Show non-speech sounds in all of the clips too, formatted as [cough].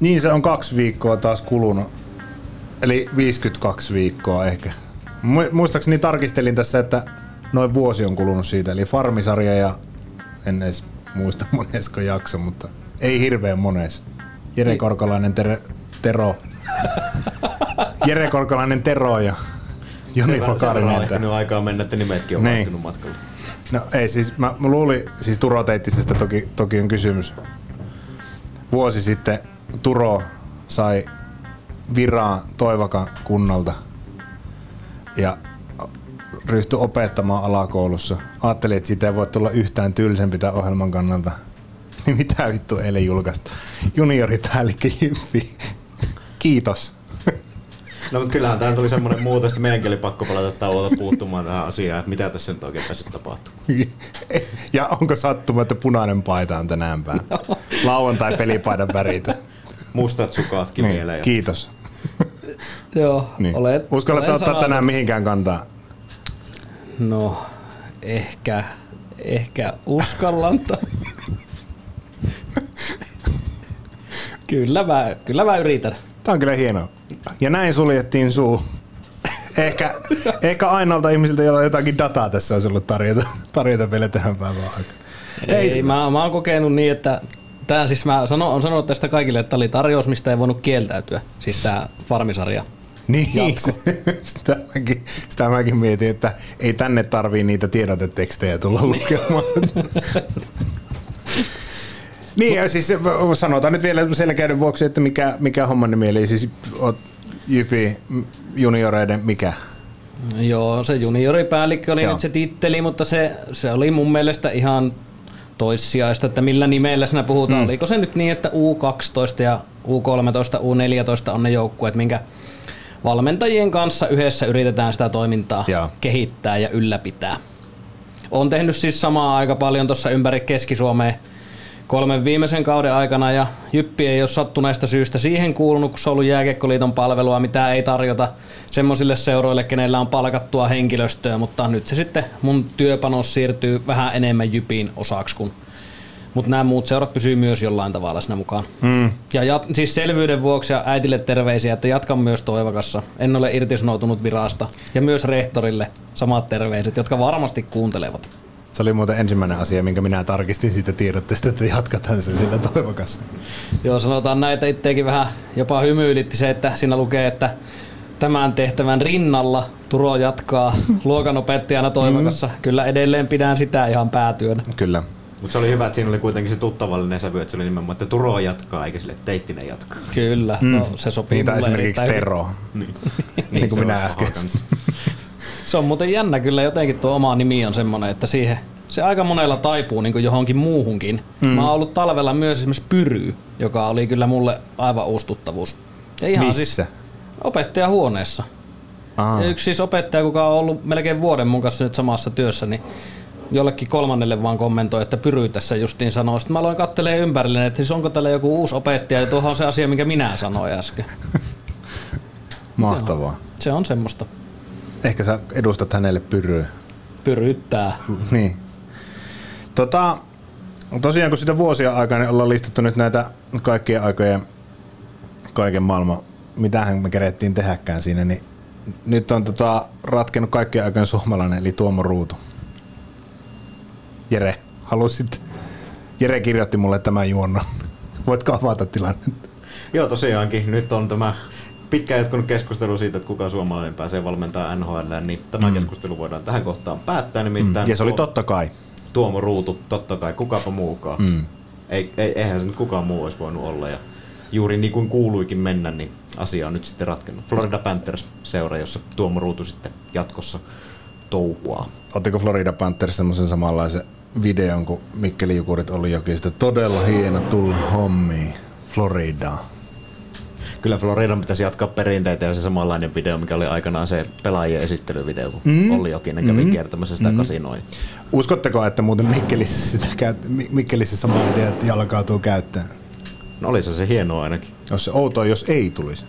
Niin se on kaksi viikkoa taas kulunut. Eli 52 viikkoa ehkä. Mu- Muistaakseni tarkistelin tässä, että noin vuosi on kulunut siitä. Eli Farmisarja ja en edes muista [laughs] monesko jakso, mutta ei hirveän mones. Jere Korkolainen ter- Tero. Jere Korkolainen Tero ja Joni verran on ehtinyt aikaa mennä, että nimetkin on Niin. vaihtunut matkalla. No ei siis, mä, mä luulin, siis Turo Teittisestä toki, toki on kysymys. Vuosi sitten Turo sai viraa Toivakan kunnalta ja ryhtyi opettamaan alakoulussa. Ajattelin, että siitä ei voi tulla yhtään tylsempi tämän ohjelman kannalta. [laughs] Niin mitä vittu eilen julkaista? Junioripäällikkö Jyppi. Kiitos. No mutta kyllähän tämä tuli semmoinen muutos, että meidänkin oli pakko palata tauolta puuttumaan tähän asiaan, että mitä tässä nyt oikein pääsi tapahtumaan. [laughs] Ja onko sattuma, että punainen paita on tänään päin? [laughs] Lauantai pelipaidan värit. Mustat sukaatkin Niin, vielä. Ja kiitos. Joo, Niin. olet, Uskallatko olen ottaa sanonut- tänään mihinkään kantaa? No, ehkä, ehkä uskallan. kyllä, mä, kyllä mä yritän. Tämä on kyllä hienoa. Ja näin suljettiin suu. Ehkä, ehkä ainoalta ihmisiltä, jolla jotakin dataa tässä olisi ollut tarjota, tarjota vielä tähän päivään aikaan. Ei, Ei mä, mä oon kokenut niin, että tää siis mä sano, on sanonut tästä kaikille, että tää oli tarjous, mistä ei voinut kieltäytyä. Siis tää farmisarja. Niin, Jatko. [laughs] sitä mäkin, sitä mäkin mietin, että ei tänne tarvii niitä tiedotetekstejä tulla lukemaan. [laughs] niin, ja siis sanotaan nyt vielä selkeyden vuoksi, että mikä, mikä homman nimi, eli siis oot Jypi junioreiden mikä? Joo, se junioripäällikkö oli Joo. nyt se titteli, mutta se, se oli mun mielestä ihan toissijaista, että millä nimellä siinä puhutaan. Mm. Oliko se nyt niin, että U12 ja U13, U14 on ne joukkueet, minkä valmentajien kanssa yhdessä yritetään sitä toimintaa Joo. kehittää ja ylläpitää. Olen tehnyt siis samaa aika paljon tuossa ympäri Keski-Suomea kolmen viimeisen kauden aikana ja Jyppi ei ole sattuneesta syystä siihen kuulunut, kun se on ollut jääkiekkoliiton palvelua, mitä ei tarjota semmoisille seuroille, kenellä on palkattua henkilöstöä, mutta nyt se sitten mun työpanos siirtyy vähän enemmän Jypin osaksi, kun mutta nämä muut seurat pysyy myös jollain tavalla siinä mukaan. Mm. Ja jat, siis selvyyden vuoksi ja äitille terveisiä, että jatkan myös Toivakassa. En ole irtisanoutunut virasta. Ja myös rehtorille samat terveiset, jotka varmasti kuuntelevat. Se oli muuten ensimmäinen asia, minkä minä tarkistin siitä tiedotteesta, että jatkataan se sillä toivokassa. Joo, sanotaan näitä itseäkin vähän jopa hymyilytti se, että siinä lukee, että tämän tehtävän rinnalla Turo jatkaa luokanopettajana Toivakassa. Mm. Kyllä edelleen pidän sitä ihan päätyönä. Kyllä. Mutta se oli hyvä, että siinä oli kuitenkin se tuttavallinen sävy, että se oli nimenomaan, että Turo jatkaa, eikä sille Teittinen jatkaa. Kyllä, mm. no, se sopii Niitä mulle esimerkiksi. Tero. [laughs] Niin, Niin kuin se minä äsken. [laughs] Se on muuten jännä kyllä jotenkin tuo oma nimi on semmonen, että siihen se aika monella taipuu niin johonkin muuhunkin. Mm. Mä oon ollut talvella myös esimerkiksi Pyry, joka oli kyllä mulle aivan uusi tuttavuus. Ja ihan Missä? Siis opettajahuoneessa. Aa. Ja yksi siis opettaja, joka on ollut melkein vuoden mun kanssa nyt samassa työssä, niin jollekin kolmannelle vaan kommentoi, että Pyry tässä justiin sanoo. Sitten mä aloin kattelee ympärille, että siis onko täällä joku uusi opettaja, ja tuohon on se asia, minkä minä sanoin äsken. [laughs] Mahtavaa. Se on semmoista. Ehkä sä edustat hänelle pyryä. Pyryttää. [laughs] Niin. Tota, tosiaan kun sitä vuosia aikaa niin ollaan listattu nyt näitä kaikkien aikojen, kaiken maailman, mitähän me kerettiin tehdäkään siinä, niin nyt on tota, ratkennut kaikkien aikojen suomalainen, eli Tuomo Ruutu. Jere, halusit? Jere kirjoitti mulle tämän juonnon. Voitko avata tilannetta? Joo, tosiaankin. Nyt on tämä pitkään jatkunut keskustelu siitä, että kuka suomalainen pääsee valmentaa NHL, niin tämä mm. keskustelu voidaan tähän kohtaan päättää. Nimittäin Ja se oli totta kai. Tuomo Ruutu, totta kai, kukapa muukaan. Mm. Ei, ei, eihän se nyt kukaan muu olisi voinut olla. Ja juuri niin kuin kuuluikin mennä, niin asia on nyt sitten ratkennut. Florida Panthers seura, jossa Tuomo Ruutu sitten jatkossa touhuaa. Ottiko Florida Panthers semmoisen samanlaisen videon, kun Mikkeli Jukurit oli jokin sitä todella hieno tulla hommiin Floridaan. kyllä Floridan pitäisi jatkaa perinteitä ja se samanlainen video, mikä oli aikanaan se pelaajien esittelyvideo, kun mm. Olli Jokinen kävi mm. kiertämässä sitä mm. kasinoin. Uskotteko, että muuten Mikkelissä, sitä käyt, Mikkelissä sama idea jalkautuu käyttäen? No olisi se hienoa ainakin. Jos se outoa, jos ei tulisi.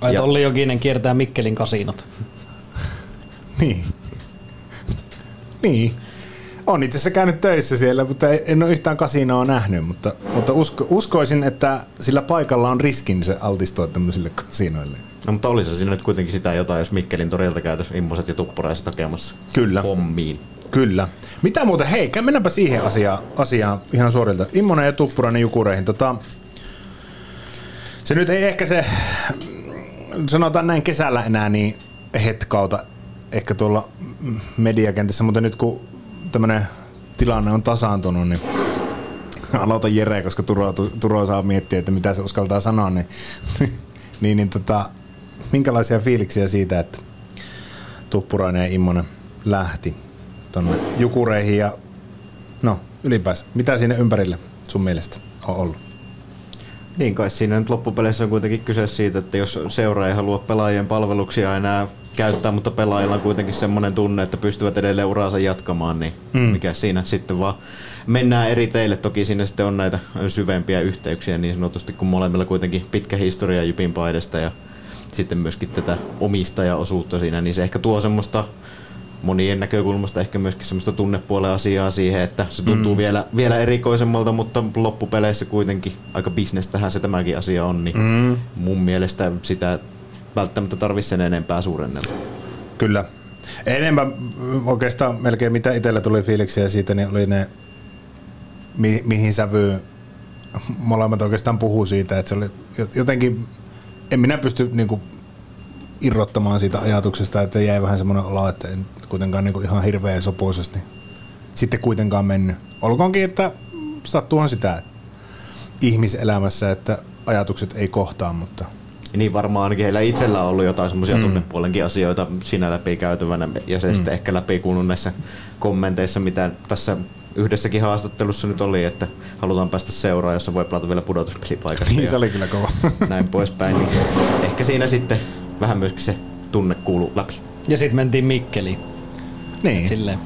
Ai, ja... Olli Jokinen kiertää Mikkelin kasinot. [laughs] niin. niin. On itse asiassa käynyt töissä siellä, mutta en ole yhtään kasinoa nähnyt, mutta, mutta usko, uskoisin, että sillä paikalla on riskin se altistua tämmöisille kasinoille. No mutta olisi siinä nyt kuitenkin sitä jotain, jos Mikkelin torilta käytös immoset ja tuppuraiset hakemassa Kyllä. hommiin. Kyllä. Mitä muuta? Hei, mennäänpä siihen asiaan, asiaan ihan suorilta. Immonen ja Tuppurainen Jukureihin. Tota, se nyt ei ehkä se, sanotaan näin kesällä enää, niin hetkauta ehkä tuolla mediakentässä, mutta nyt kun tämmöinen tilanne on tasaantunut, niin aloita Jere, koska Turo, Turo saa miettiä, että mitä se uskaltaa sanoa, niin, [laughs] niin, niin tota, minkälaisia fiiliksiä siitä, että Tuppurainen ja Immonen lähti tonne Jukureihin ja no ylipäänsä, mitä siinä ympärillä sun mielestä on ollut? Niin kai siinä nyt loppupeleissä on kuitenkin kyse siitä, että jos seura ei halua pelaajien palveluksia enää käyttää, mutta pelaajilla on kuitenkin semmoinen tunne, että pystyvät edelleen uraansa jatkamaan, niin mm. mikä siinä sitten vaan mennään eri teille. Toki siinä sitten on näitä syvempiä yhteyksiä niin sanotusti, kun molemmilla kuitenkin pitkä historia Jypin paidesta ja sitten myöskin tätä omistajaosuutta siinä, niin se ehkä tuo semmoista monien näkökulmasta ehkä myöskin semmoista tunnepuolen asiaa siihen, että se tuntuu mm. vielä, vielä erikoisemmalta, mutta loppupeleissä kuitenkin aika bisnestähän se tämäkin asia on, niin mm. mun mielestä sitä välttämättä tarvitse sen enempää suurennella. Kyllä. Enemmän oikeastaan melkein mitä itsellä tuli fiiliksiä siitä, niin oli ne, mi- mihin sävyyn molemmat oikeastaan puhuu siitä, että se oli jotenkin, en minä pysty niinku irrottamaan siitä ajatuksesta, että jäi vähän semmoinen olo, että en kuitenkaan niinku ihan hirveän sopuisesti sitten kuitenkaan mennyt. Olkoonkin, että sattuuhan sitä että ihmiselämässä, että ajatukset ei kohtaa, mutta – niin varmaan ainakin heillä itsellä on ollut jotain semmoisia mm. tunnepuolenkin asioita siinä läpi käytävänä ja se mm. sitten ehkä läpi kuulunut näissä kommenteissa, mitä tässä yhdessäkin haastattelussa nyt oli, että halutaan päästä seuraan, jossa voi pelata vielä pudotuspelipaikassa. Niin, se oli kyllä kova. [laughs] Näin poispäin. Niin ehkä siinä sitten vähän myöskin se tunne kuuluu läpi. Ja sitten mentiin Mikkeliin. Niin. Silleen.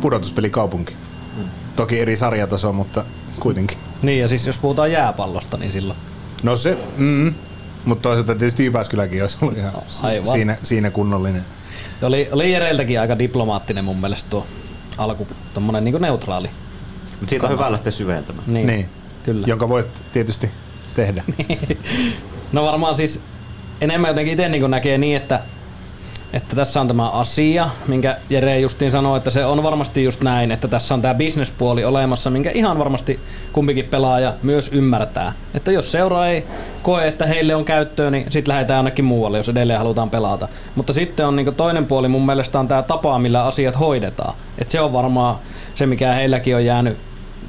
Pudotuspelikaupunki. Mm. Toki eri sarjataso, mutta kuitenkin. Niin, ja siis jos puhutaan jääpallosta, niin silloin. No se, mm, mutta toisaalta tietysti Jyväskyläkin olisi ollut ihan no, siinä, siinä kunnollinen. Oli, oli Jereiltäkin aika diplomaattinen mun mielestä tuo alku, tommonen niin neutraali. Mutta siitä on hyvä lähteä syventämään. Niin, niin, kyllä. Jonka voit tietysti tehdä. [laughs] no varmaan siis enemmän jotenkin itse niin näkee niin, että että tässä on tämä asia, minkä Jere justiin sanoi, että se on varmasti just näin, että tässä on tämä bisnespuoli olemassa, minkä ihan varmasti kumpikin pelaaja myös ymmärtää. Että jos seura ei koe, että heille on käyttöä, niin sitten lähdetään jonnekin muualle, jos edelleen halutaan pelata. Mutta sitten on niin toinen puoli mun mielestä on tämä tapa, millä asiat hoidetaan. Että se on varmaan se, mikä heilläkin on jäänyt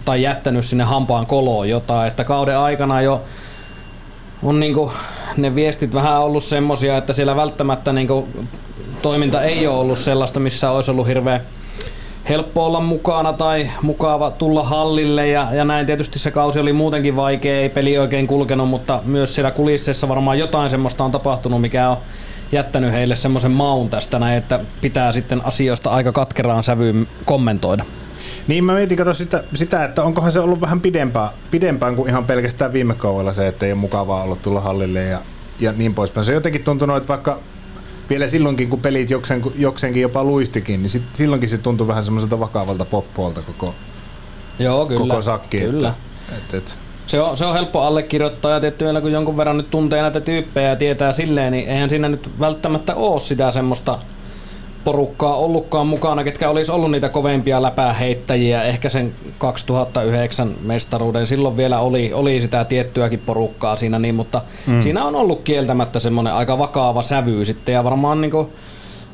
tai jättänyt sinne hampaan koloon jotain, että kauden aikana jo on niinku ne viestit vähän ollut semmosia, että siellä välttämättä niinku toiminta ei ole ollut sellaista, missä olisi ollut hirveän helppo olla mukana tai mukava tulla hallille ja, ja näin tietysti se kausi oli muutenkin vaikea, ei peli oikein kulkenut, mutta myös siellä kulisseissa varmaan jotain semmoista on tapahtunut, mikä on jättänyt heille semmoisen maun tästä näin, että pitää sitten asioista aika katkeraan sävyyn kommentoida. Niin mä mietin kato sitä, sitä, että onkohan se ollut vähän pidempään, pidempään kuin ihan pelkästään viime kaudella se, että ei ole mukavaa ollut tulla hallille ja, ja niin poispäin. Se on jotenkin tuntunut, että vaikka vielä silloinkin, kun pelit joksen, joksenkin jopa luistikin, niin sit, silloinkin se tuntui vähän semmoiselta vakavalta poppoolta koko, Joo, kyllä, koko sakki. Kyllä. Että, et, et. Se on, se on helppo allekirjoittaa ja tietty vielä kun jonkun verran nyt tuntee näitä tyyppejä ja tietää silleen, niin eihän siinä nyt välttämättä ole sitä semmoista porukkaa ollutkaan mukana, ketkä olisi ollut niitä kovempia läpääheittäjiä. Ehkä sen 2009 mestaruuden silloin vielä oli, oli sitä tiettyäkin porukkaa siinä, niin, mutta mm. siinä on ollut kieltämättä semmoinen aika vakaava sävy sitten ja varmaan niin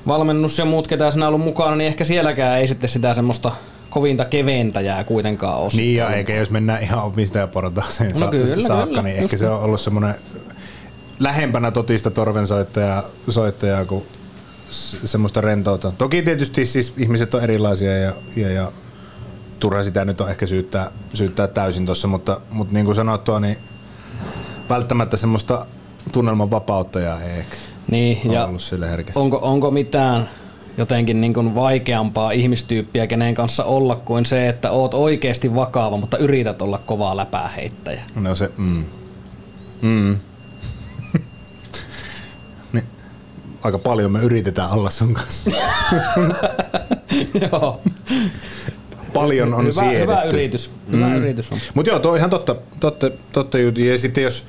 valmennus ja muut, ketä siinä on ollut mukana, niin ehkä sielläkään ei sitten sitä semmoista kovinta keventäjää kuitenkaan ole. Niin ja eikä jos mennään ihan omistajaportaaseen no, kyllä, saakka, kyllä, niin ehkä se on ollut semmoinen lähempänä totista torvensoittajaa soittajaa kuin semmoista rentoutta. Toki tietysti siis ihmiset on erilaisia ja, ja, ja turha sitä nyt on ehkä syyttää, syyttää täysin tuossa, mutta, mutta niin kuin sanottua, niin välttämättä semmoista tunnelman vapauttaja ei ehkä Niin, ole ja ollut sille herkästi. onko, onko mitään jotenkin niin kuin vaikeampaa ihmistyyppiä, kenen kanssa olla kuin se, että oot oikeasti vakava, mutta yrität olla kovaa läpääheittäjä. No se, mm. Mm. niin, aika paljon me yritetään olla sun kanssa. [laughs] Joo. Paljon on hyvä, siedetty. hyvä yritys. Hyvä yritys on. Mutta joo, tuo on ihan totta, totta, totta juttu. Ja sitten jos,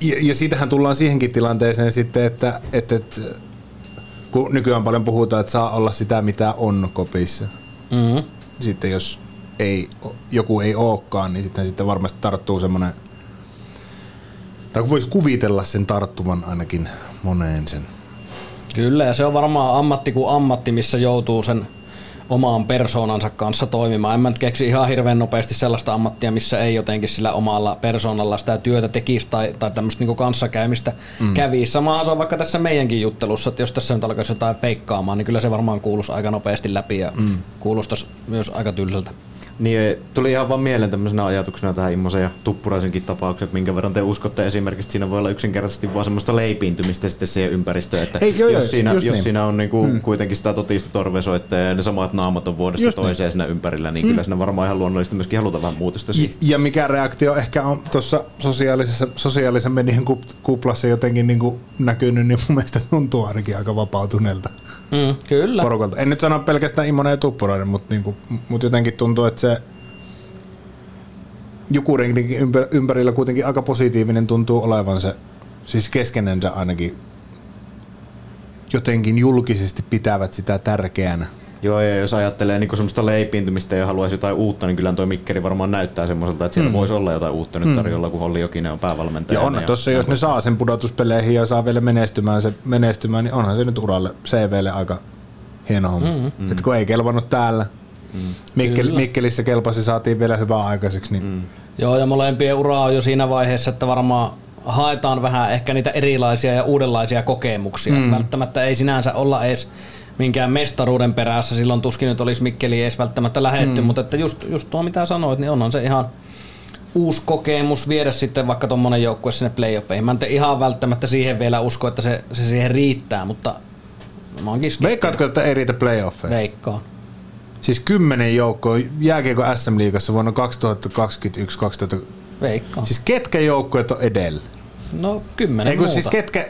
ja, ja siitähän tullaan siihenkin tilanteeseen sitten, että, että, että kun nykyään paljon puhutaan, että saa olla sitä mitä on kopissa. Mm-hmm. Sitten jos ei, joku ei olekaan, niin sitten, sitten varmasti tarttuu semmoinen, tai voisi kuvitella sen tarttuvan ainakin moneen sen. Kyllä, ja se on varmaan ammatti kuin ammatti, missä joutuu sen omaan persoonansa kanssa toimimaan. En mä nyt keksi ihan hirveän nopeasti sellaista ammattia, missä ei jotenkin sillä omalla persoonalla sitä työtä tekisi tai, tai tämmöistä niinku kanssakäymistä mm. kävisi. Se on vaikka tässä meidänkin juttelussa, että jos tässä nyt alkaisi jotain feikkaamaan, niin kyllä se varmaan kuuluisi aika nopeasti läpi ja mm. kuulostaisi myös aika tylsältä. Niin tuli ihan vaan mieleen tämmöisenä ajatuksena tähän Immosen ja Tuppuraisenkin tapaukset, että minkä verran te uskotte esimerkiksi, että siinä voi olla yksinkertaisesti vaan semmoista leipiintymistä sitten siihen ympäristöön, että Ei, joo, jos, joo, siinä, jos niin. siinä on niinku hmm. kuitenkin sitä totista torvesoittajaa ja ne samat naamat on vuodesta Just niin. toiseen siinä ympärillä, niin hmm. kyllä siinä varmaan ihan luonnollisesti myöskin halutaan vähän muutosta Ja, ja mikä reaktio ehkä on tuossa sosiaalisessa, sosiaalisen median kup- kuplassa jotenkin niin kuin näkynyt, niin mun mielestä tuntuu ainakin aika vapautuneelta Mm, kyllä. porukalta. En nyt sano pelkästään Immonen ja Tuppurainen, mutta niinku, mut jotenkin tuntuu, että se Jukurinkin ympär, ympärillä kuitenkin aika positiivinen tuntuu olevan se, siis keskenensä ainakin jotenkin julkisesti pitävät sitä tärkeänä. Joo, ja jos ajattelee niin semmoista leipiintymistä ja haluaisi jotain uutta, niin kyllä toi Mikkeri varmaan näyttää semmoiselta, että siellä mm. voisi olla jotain uutta nyt tarjolla, kun Olli Jokinen on päävalmentaja. Ja on tuossa, jos ne saa sen pudotuspeleihin ja saa vielä menestymään, se, menestymään niin onhan se nyt uralle, CVlle aika hieno homma. Mm. Et kun ei kelvannut täällä, mm. Mikkel. Mikkelissä kelpasi, saatiin vielä hyvää aikaiseksi, niin mm. Joo, ja molempien ura on jo siinä vaiheessa, että varmaan haetaan vähän ehkä niitä erilaisia ja uudenlaisia kokemuksia. Mm. Välttämättä ei sinänsä olla edes minkään mestaruuden perässä, silloin tuskin nyt olisi Mikkeli edes välttämättä lähetty, mm. mutta että just, just tuo mitä sanoit, niin onhan se ihan uusi kokemus viedä sitten vaikka tuommoinen joukkue sinne playoffeihin. Mä en ihan välttämättä siihen vielä usko, että se, se siihen riittää, mutta mä skeptinen. Veikkaatko, että ei riitä playoffeja? Veikkaan. Siis kymmenen joukkoa jääkiekko SM-liigassa vuonna 2021-2000. Veikkaan. Siis ketkä joukkueet on edellä? no kymmenen Ei kun muuta. siis ketkä...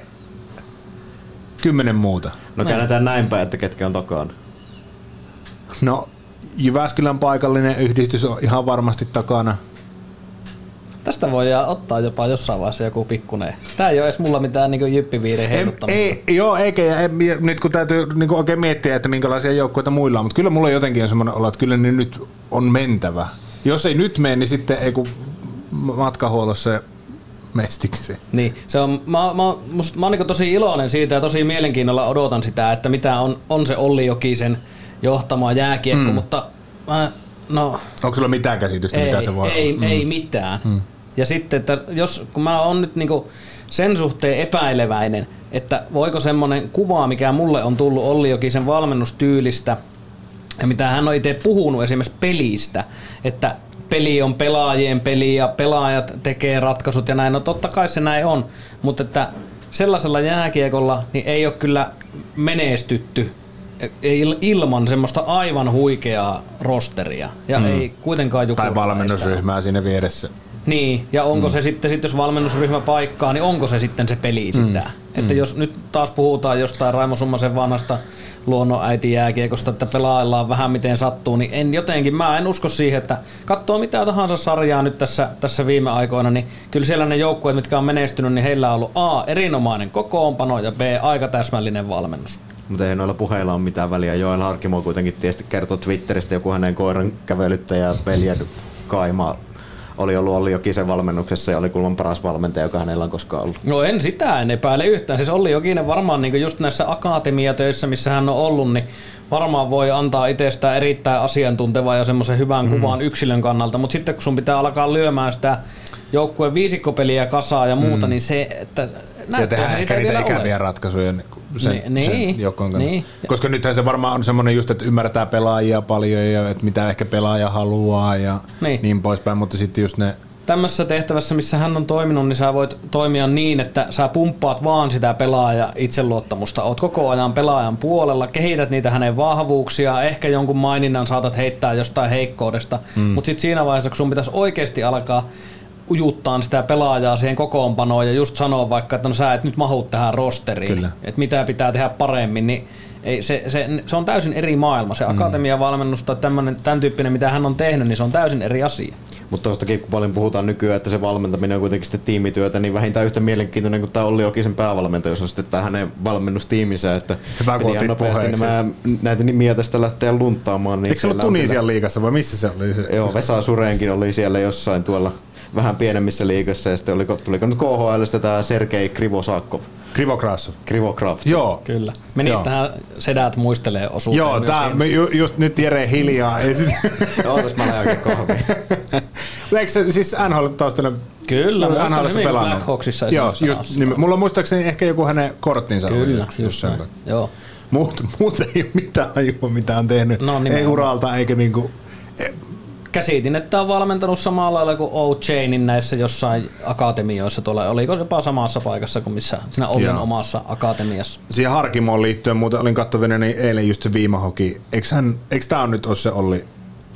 Kymmenen muuta. No käännetään näin päin, että ketkä on takana. No, Jyväskylän paikallinen yhdistys on ihan varmasti takana. Tästä voidaan ottaa jopa jossain vaiheessa joku pikkunen. Tää ei ole edes mulla mitään niin jyppiviireen En, heiluttamista. ei, joo, eikä. Ja en, ja nyt kun täytyy niin oikein miettiä, että minkälaisia joukkoita muilla on, mutta kyllä mulla jotenkin on semmoinen olo, että kyllä ne nyt on mentävä. Jos ei nyt mene, niin sitten ei kun matkahuollossa ja mestiksi. Niin, se on, mä, mä, must, mä oon niin tosi iloinen siitä ja tosi mielenkiinnolla odotan sitä, että mitä on, on se Olli Jokisen johtama jääkiekko, mm. mutta mä, no Onko sulla mitään käsitystä, ei, mitä se voi ei, olla? ei mitään. Mm. Ja sitten, että jos, kun mä oon nyt niinku sen suhteen epäileväinen, että voiko semmonen kuva, mikä mulle on tullut Olli Jokisen valmennustyylistä, ja mitä hän on itse puhunut esimerkiksi pelistä, että peli on pelaajien peli ja pelaajat tekee ratkaisut ja näin, no totta kai se näin on, mutta että sellaisella jääkiekolla niin ei ole kyllä menestytty ilman semmoista aivan huikeaa rosteria ja mm. ei kuitenkaan joku Tai valmennusryhmää siinä vieressä. niin, ja onko mm. se sitten, sit jos valmennusryhmä paikkaa, niin onko se sitten se peli sitä? Mm. Että jos nyt taas puhutaan jostain Raimo Summasen vanhasta luonnonäiti jääkiekosta, että pelaillaan vähän miten sattuu, niin en jotenkin, mä en usko siihen, että katsoo mitä tahansa sarjaa nyt tässä, tässä viime aikoina, niin kyllä siellä ne joukkueet, mitkä on menestynyt, niin heillä on ollut A, erinomainen kokoonpano ja B, aika täsmällinen valmennus. Mutta ei noilla puheilla ole mitään väliä. Joel Harkimo kuitenkin tietysti kertoi Twitteristä joku hänen koiran kävelyttäjä veljen Kaima oli ollut Olli Jokisen valmennuksessa ja oli kulman paras valmentaja, joka hänellä on koskaan ollut. No en sitä en epäile yhtään. Siis Olli Jokinen varmaan niin just näissä akatemiatöissä, missä hän on ollut, niin varmaan voi antaa itsestään erittäin asiantuntevaa ja semmoisen hyvän mm. kuvan yksilön kannalta, mutta sitten kun sun pitää alkaa lyömään sitä joukkueen viisikkopeliä kasaa ja muuta, mm. niin se, että Ja tehdään ehkä niitä ikäviä ole. ratkaisuja niin sen, Niin, niin, sen kannalta. niin. Koska nythän se varmaan on semmoinen just, että ymmärretään pelaajia paljon ja että mitä ehkä pelaaja haluaa ja niin, Niin. niin poispäin, mutta sitten just ne tämmöisessä tehtävässä, missä hän on toiminut, niin sä voit toimia niin, että sä pumppaat vaan sitä pelaaja itseluottamusta. Oot koko ajan pelaajan puolella, kehität niitä hänen vahvuuksia, ehkä jonkun maininnan saatat heittää jostain heikkoudesta, mm. mutta sitten siinä vaiheessa, kun sun pitäisi oikeasti alkaa ujuttaa sitä pelaajaa siihen kokoonpanoon ja just sanoa vaikka, että no sä et nyt mahu tähän rosteriin, Kyllä. että mitä pitää tehdä paremmin, niin ei, se, se, se, on täysin eri maailma. Se akatemiavalmennus tai tämmönen, tämän tyyppinen, mitä hän on tehnyt, niin se on täysin eri asia. Mutta tuostakin kun paljon puhutaan nykyään, että se valmentaminen on kuitenkin sitten tiimityötä, niin vähintään yhtä mielenkiintoinen kuin tämä Olli Jokisen päävalmentaja, jos on sitten tämä hänen valmennustiiminsä, että Hyvä, kun piti nopeasti puheeksi. nämä, näitä nimiä tästä lähteä lunttaamaan. Niin Eikö se ollut Tunisian liigassa vai missä se oli? Se, Joo, Vesa Sureenkin oli siellä jossain tuolla vähän pienemmissä liigassa ja sitten oliko, tuliko nyt KHLstä tämä Sergei Krivosakov, Krivokrasov. Krivokraft. Joo. Kyllä. Menistähän sedät muistelee osuuteen Joo, tää, me ju, just nyt Jere hiljaa. Ei [laughs] sit- Ootas mä lähden. [laughs] Eikö se siis NHL taustalla? Kyllä, muistan NHL:ssä hyvin, pelannut. Black Hawksissa Joo, just, niin, mulla on muistaakseni ehkä joku hänen korttinsa Kyllä, just jossain. näin. Joo. Muut, muut ei ole mitään hajua, mitä on tehnyt. No, ei uralta eikä niinku... Käsitin, että on valmentanut samalla lailla kuin O-Chainin näissä jossain akatemioissa tuolla. Oliko jopa samassa paikassa kuin missä siinä Joo. omassa akatemiassa? Siihen Harkimoon liittyen muuten olin katsovina niin eilen just se viimahoki. Eikö, on nyt ole se Olli?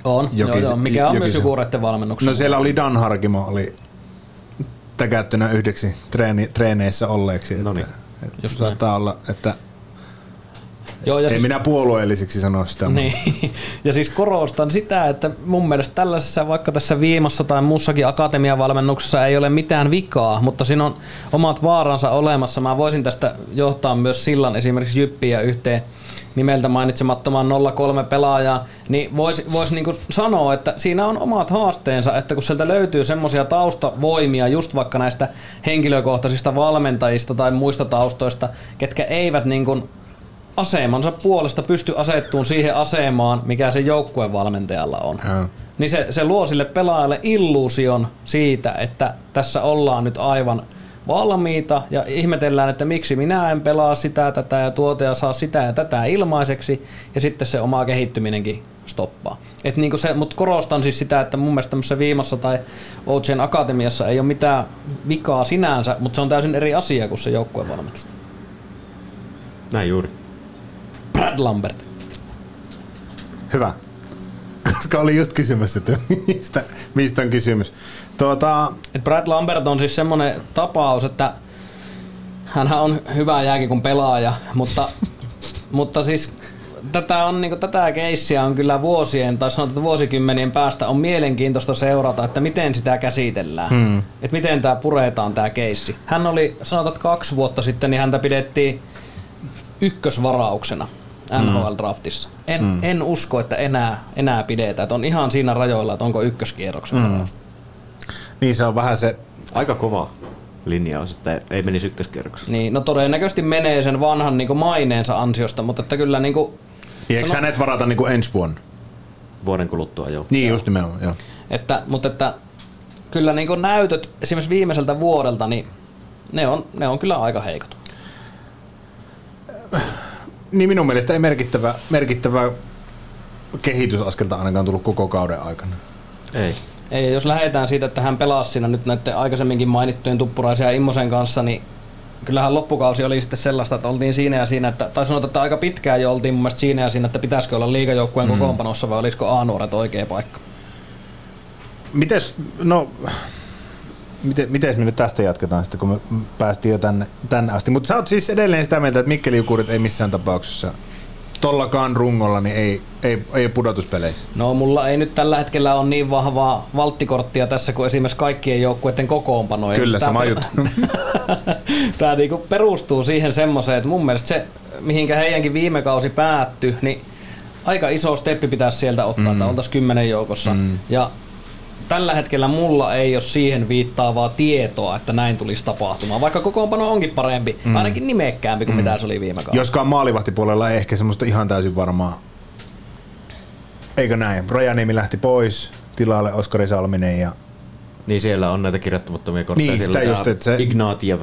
On, Jokisen- joo, joo, mikä on myös. Jukureiden valmennuksessa. No siellä oli Dan Harkimo oli täkättynä yhdeksi treeni, treeneissä olleeksi. Että, Noniin. että Just saattaa olla, että joo, ja ei siis, minä puolueellisiksi sano sitä. niin, ja siis korostan sitä, että mun mielestä tällaisessa vaikka tässä viimassa tai muussakin akatemiavalmennuksessa ei ole mitään vikaa, mutta siinä on omat vaaransa olemassa. Mä voisin tästä johtaa myös sillan esimerkiksi Jyppiä yhteen nimeltä mainitsemattoman 03 pelaajaa, niin voisi vois niinku sanoa, että siinä on omat haasteensa, että kun sieltä löytyy semmoisia taustavoimia just vaikka näistä henkilökohtaisista valmentajista tai muista taustoista, ketkä eivät niinku asemansa puolesta pysty asettumaan siihen asemaan, mikä se joukkuevalmentajalla on. Joo. Niin se, se luo sille pelaajalle illuusion siitä, että tässä ollaan nyt aivan valmiita ja ihmetellään, että miksi minä en pelaa sitä, tätä ja tuota ja saa sitä ja tätä ilmaiseksi ja sitten se oma kehittyminenkin stoppaa. Et niinku se, mutta korostan siis sitä, että mun mielestä tämmöisessä viimassa tai OGN Akatemiassa ei ole mitään vikaa sinänsä, mutta se on täysin eri asia kuin se joukkuevalmennus. Näin juuri. Brad Lambert. Hyvä. Koska oli just kysymys, että mistä, mistä on kysymys. Tuota, Et Brad Lambert on siis semmoinen tapaus, että hän on hyvä jääkikun pelaaja, mutta, [laughs] mutta siis tätä, on, niin tätä keissiä on kyllä vuosien tai sanotaan että vuosikymmenien päästä on mielenkiintoista seurata, että miten sitä käsitellään. Hmm. Että miten tämä puretaan tämä keissi. Hän oli, sanotaan että kaksi vuotta sitten, niin häntä pidettiin ykkösvarauksena NHL-draftissa. En, hmm. en usko, että enää, enää pidetään. Että on ihan siinä rajoilla, että onko ykköskierroksen varaus. niin se on vähän se, Aika kova linjaus, että ei menisi ykköskierroksessa. Niin, no todennäköisesti menee sen vanhan niin maineensa ansiosta, mutta että kyllä niin kuin, niin eikö Sano- hänet varata niinku ensi vuonna? Vuoden kuluttua joo. Niin just nimenomaan, joo. että, mutta että kyllä niin kuin näytöt esimerkiksi viimeiseltä vuodelta, niin ne on, ne on kyllä aika heikot. Niin minun mielestä ei merkittävä, merkittävä kehitysaskelta ainakaan tullut koko kauden aikana. Ei. Ei, jos lähdetään siitä, että hän pelasi siinä nyt näiden aikaisemminkin mainittujen Tuppuraisen ja Immosen kanssa, niin kyllähän loppukausi oli sitten sellaista, että oltiin siinä ja siinä, että, tai sanotaan, että aika pitkään jo oltiin mun mielestä siinä ja siinä, että pitäisikö olla liigajoukkueen mm. kokoonpanossa vai olisiko A-nuoret oikea paikka. Mites, no, miten, miten me nyt tästä jatketaan sitten, kun me päästiin jo tänne, tänne asti. Mutta sä oot siis edelleen sitä mieltä, että Mikkelijukurit ei missään tapauksessa tollakaan rungolla, niin ei, ei, ei pudotuspeleissä. No mulla ei nyt tällä hetkellä ole niin vahvaa valttikorttia tässä kuin esimerkiksi kaikkien joukkueiden kokoonpanoja. Kyllä, Tää sama per- juttu. [laughs] Tämä niinku perustuu siihen semmoiseen, että mun mielestä se, mihinkä heidänkin viime kausi päättyi, niin aika iso steppi pitäisi sieltä ottaa, mm. että oltaisiin kymmenen joukossa. Mm. Ja tällä hetkellä mulla ei ole siihen viittaavaa tietoa, että näin tulisi tapahtumaan. Vaikka kokoonpano onkin parempi, mm. ainakin nimekkäämpi kuin mm. mitä se oli viime kausi. Joskaan maalivahtipuolella ei ehkä semmoista ihan täysin varmaa. Eikö näin? Rajaniemi lähti pois, tilalle Oskari Salminen ja Niin siellä on näitä kirjoittamattomia kortteja. Niin, Siellä sitä just, että se- Ignatiev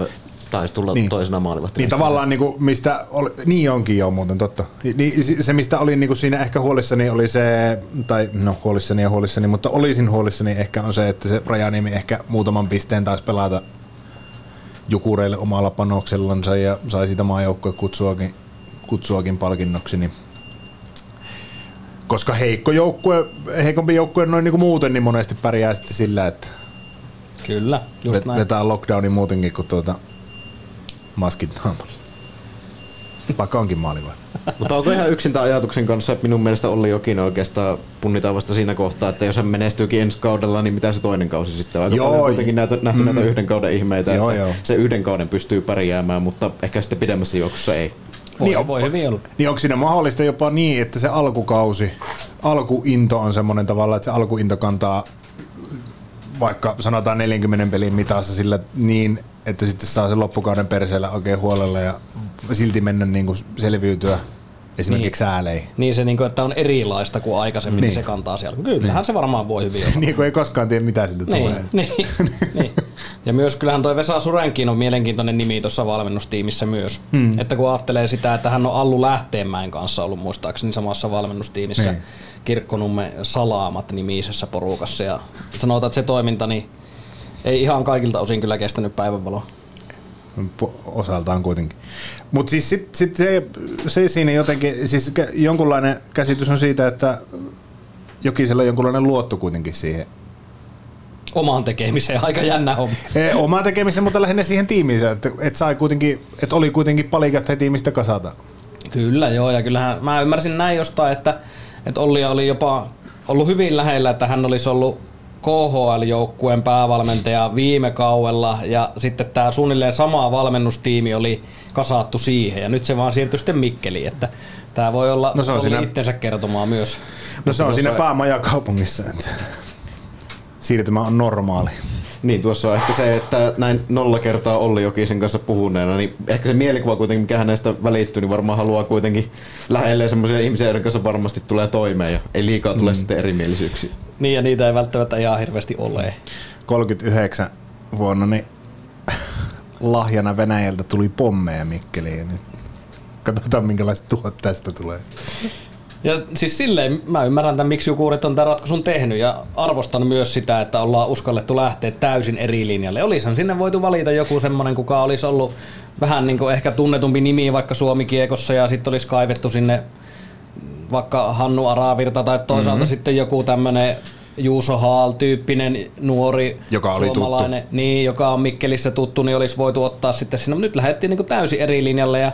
Taisi tulla Niin. niin. toisena maalivahtina. Niin tavallaan niinku, mistä oli, niin onkin jo muuten totta. Niin, se mistä olin niinku siinä ehkä huolissani oli se, tai no huolissani ja huolissani, mutta olisin huolissani ehkä on se, että se Rajaniemi ehkä muutaman pisteen taisi pelata Jukureille omalla panoksellansa ja sai sitä maajoukkoja kutsuakin, kutsuakin palkinnoksi, niin koska heikko joukkue, heikompi joukkue noin niinku muuten, niin monesti pärjää sitten sillä, että Kyllä, just vet- näin. vetää lockdownin muutenkin kuin tuota maskit naamalla. Vaikka onkin maalivahti. [laughs] Mutta onko ihan yksin tämän ajatuksen kanssa, että minun mielestä Olli Jokinen oikeastaan punnitaan vasta siinä kohtaa, että jos hän menestyykin ensi kaudella, niin mitä se toinen kausi sitten on? Aika Joo, paljon kuitenkin näyty, nähty näitä yhden kauden ihmeitä, Joo, että joo. se yhden kauden pystyy pärjäämään, mutta ehkä sitten pidemmässä juoksussa ei. Voi, Niin on- voi hyvin olla. Niin onko siinä mahdollista jopa niin, että se alkukausi, alkuinto on semmoinen tavalla, että se alkuinto kantaa vaikka sanotaan 40 pelin mitassa sillä niin, että sitten saa sen loppukauden perseellä oikein huolella ja silti mennä niin kuin selviytyä esimerkiksi niin. ääleihin. Niin se, niinku, että on erilaista kuin aikaisemmin, niin, Niin. se kantaa siellä. Kyllähän niin. se varmaan voi hyvin olla. [laughs] niin kuin ei koskaan tiedä mitä siltä Niin, tulee. [laughs] niin, niin. Ja myös kyllähän toi Vesa Surenkin on mielenkiintoinen nimi tuossa valmennustiimissä myös. Hmm. Että kun ajattelee sitä, että hän on Allu Lähteenmäen kanssa ollut muistaakseni samassa valmennustiimissä Niin. Kirkkonumme Salaamat nimisessä porukassa. Ja sanotaan, että se toiminta niin ei ihan kaikilta osin kyllä kestänyt päivänvaloa. Osaltaan kuitenkin. Mutta siis sit, sit se, se siinä jotenkin, siis jonkunlainen käsitys on siitä, että Jokisella on jonkunlainen luotto kuitenkin siihen. Omaan tekemiseen [laughs] aika jännä homma. E, omaa tekemisen, mutta lähinnä siihen tiimiin, että et sai kuitenkin, että oli kuitenkin palikat heti mistä kasata. Kyllä joo, ja kyllähän mä ymmärsin näin jostain, että, että Olli oli jopa ollut hyvin lähellä, että hän olisi ollut KHL-joukkueen päävalmentaja viime kaudella ja sitten tämä suunnilleen sama valmennustiimi oli kasattu siihen ja nyt se vaan siirtyi sitten Mikkeliin, että tämä voi olla No se on siinä- itsensä kertomaa myös. No se on tuossa- siinä päämajakaupungissa, että siirtymä on normaali. Niin, tuossa on ehkä se, että näin nolla kertaa Olli Jokisen kanssa puhuneena, niin ehkä se mielikuva kuitenkin, mikä hänestä välittyy, niin varmaan haluaa kuitenkin lähelle semmoisia ihmisiä, joiden kanssa varmasti tulee toimeen ja ei liikaa tule mm. sitten erimielisyyksiä. Niin ja niitä ei välttämättä ihan hirveästi ole. 39 vuonna niin lahjana Venäjältä tuli pommeja Mikkeliin. Nyt katsotaan minkälaiset tuot tästä tulee. Ja siis silleen mä ymmärrän tämän, miksi Jukurit on tämän ratkaisun tehnyt ja arvostan myös sitä, että ollaan uskallettu lähteä täysin eri linjalle. Olisihan sinne voitu valita joku semmoinen, kuka olisi ollut vähän niin kuin ehkä tunnetumpi nimi vaikka Suomi-kiekossa ja sitten olisi kaivettu sinne vaikka Hannu Aravirta tai toisaalta mm-hmm. sitten joku tämmöinen Juuso Haal-tyyppinen nuori Joka oli tuttu. suomalainen, Niin, joka on Mikkelissä tuttu, niin olisi voitu ottaa sitten sinne. Mutta nyt lähdettiin niin täysin eri linjalle ja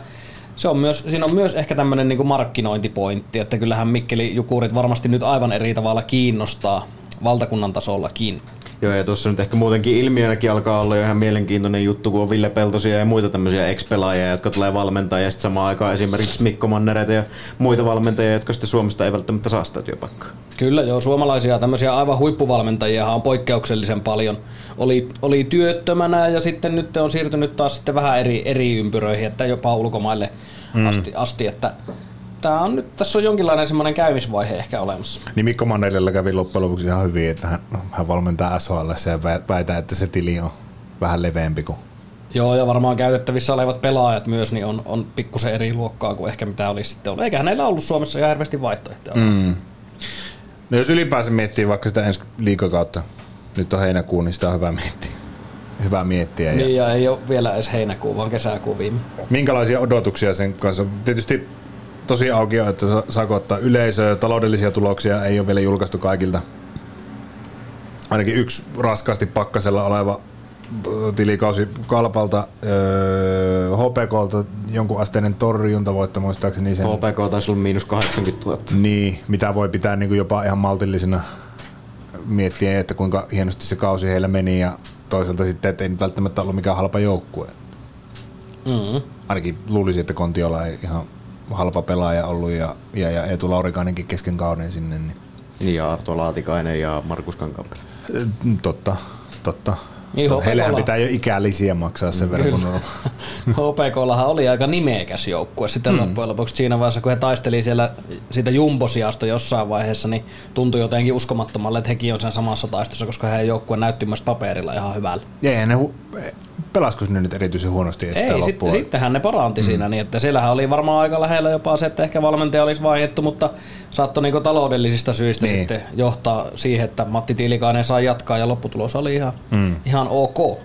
se on myös, siinä on myös ehkä tämmöinen niin markkinointipointti, että kyllähän Mikkeli Jukurit varmasti nyt aivan eri tavalla kiinnostaa valtakunnan tasollakin. Joo, ja tuossa nyt ehkä muutenkin ilmiönäkin alkaa olla jo ihan mielenkiintoinen juttu, kun on Ville Peltosia ja muita tämmöisiä ex-pelaajia, jotka tulee valmentaa, ja sitten samaan aikaan esimerkiksi Mikko Mannereita ja muita valmentajia, jotka sitten Suomesta ei välttämättä saa sitä työpaikkaa. Kyllä joo, suomalaisia tämmöisiä aivan huippuvalmentajia on poikkeuksellisen paljon. Oli, oli työttömänä ja sitten nyt on siirtynyt taas sitten vähän eri, eri ympyröihin, että jopa ulkomaille mm. asti, asti, että tää on nyt, tässä on jonkinlainen semmoinen käymisvaihe ehkä olemassa. Niin Mikko Mannerilla kävi loppujen lopuksi ihan hyvin, että hän, hän valmentaa SHL ja vä- väitää, että se tili on vähän leveämpi kuin Joo, ja varmaan käytettävissä olevat pelaajat myös niin on, on pikkusen eri luokkaa kuin ehkä mitä olisi sitten ollut. Eikä hänellä ollut Suomessa ihan hirveästi vaihtoehtoja. Mm. No jos ylipäänsä miettii vaikka sitä ensi liikakautta, nyt on heinäkuu, niin sitä on hyvä miettiä. Hyvä miettiä. Ja Niin, ja ei ole vielä edes heinäkuu, vaan kesäkuu viime. minkälaisia odotuksia sen kanssa? Tietysti tosi auki on, että sa- saako ottaa yleisöä, taloudellisia tuloksia ei ole vielä julkaistu kaikilta. Ainakin yksi raskaasti pakkasella oleva ö, tilikausi Kalpalta, öö, HPKlta jonkun asteinen torjuntavoitto muistaakseni sen. HPK taisi olla miinus 80 000. Niin, mitä voi pitää niin kuin jopa ihan maltillisena miettiä, että kuinka hienosti se kausi heillä meni ja toisaalta sitten, että ei nyt välttämättä ollut mikään halpa joukkue. Mm. Ainakin luulisin, että Kontiola ei ihan halpa pelaaja ollut ja, ja, ja Eetu Laurikainenkin kesken kauden sinne. Niin, Niin, ja Arto Laatikainen ja Markus Kankaanperä. Ö, totta, totta. Niin, Heillähän pitää jo ikälisiä maksaa sen verran. kun on- HPKllahan [laughs] oli aika nimekäs joukkue sitten mm. loppujen lopuksi siinä vaiheessa, kun he taisteli siellä siitä jumbosiasta jossain vaiheessa, niin tuntui jotenkin uskomattomalle, että hekin on sen samassa taistossa, koska heidän joukkue näytti myös paperilla ihan hyvällä. Ja eihän ne hu- pelasko ne nyt erityisen huonosti edes sitä Ei, sit, sittenhän ne paranti mm. siinä, niin että siellähän oli varmaan aika lähellä jopa se, että ehkä valmentaja olisi vaihdettu, mutta saattoi niinku taloudellisista syistä Niin. sitten johtaa siihen, että Matti Tiilikainen saa jatkaa ja lopputulos oli ihan, mm. ihan ok.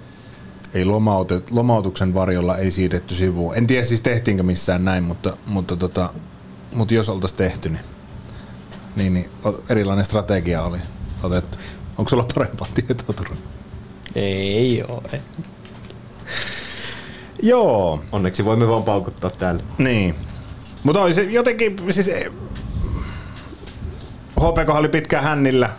Ei lomautet, lomautuksen varjolla ei siirretty sivuun. En tiedä siis tehtiinkö missään näin, mutta, mutta, tota, mutta jos oltaisiin tehty, niin, niin, niin erilainen strategia oli otettu. Onko sulla parempaa tietoa, Turo? Ei oo. Joo, Onneksi voimme vaan paukuttaa täällä. niin. Mutta oli se jotenkin, siis eh, HPK oli pitkään hännillä,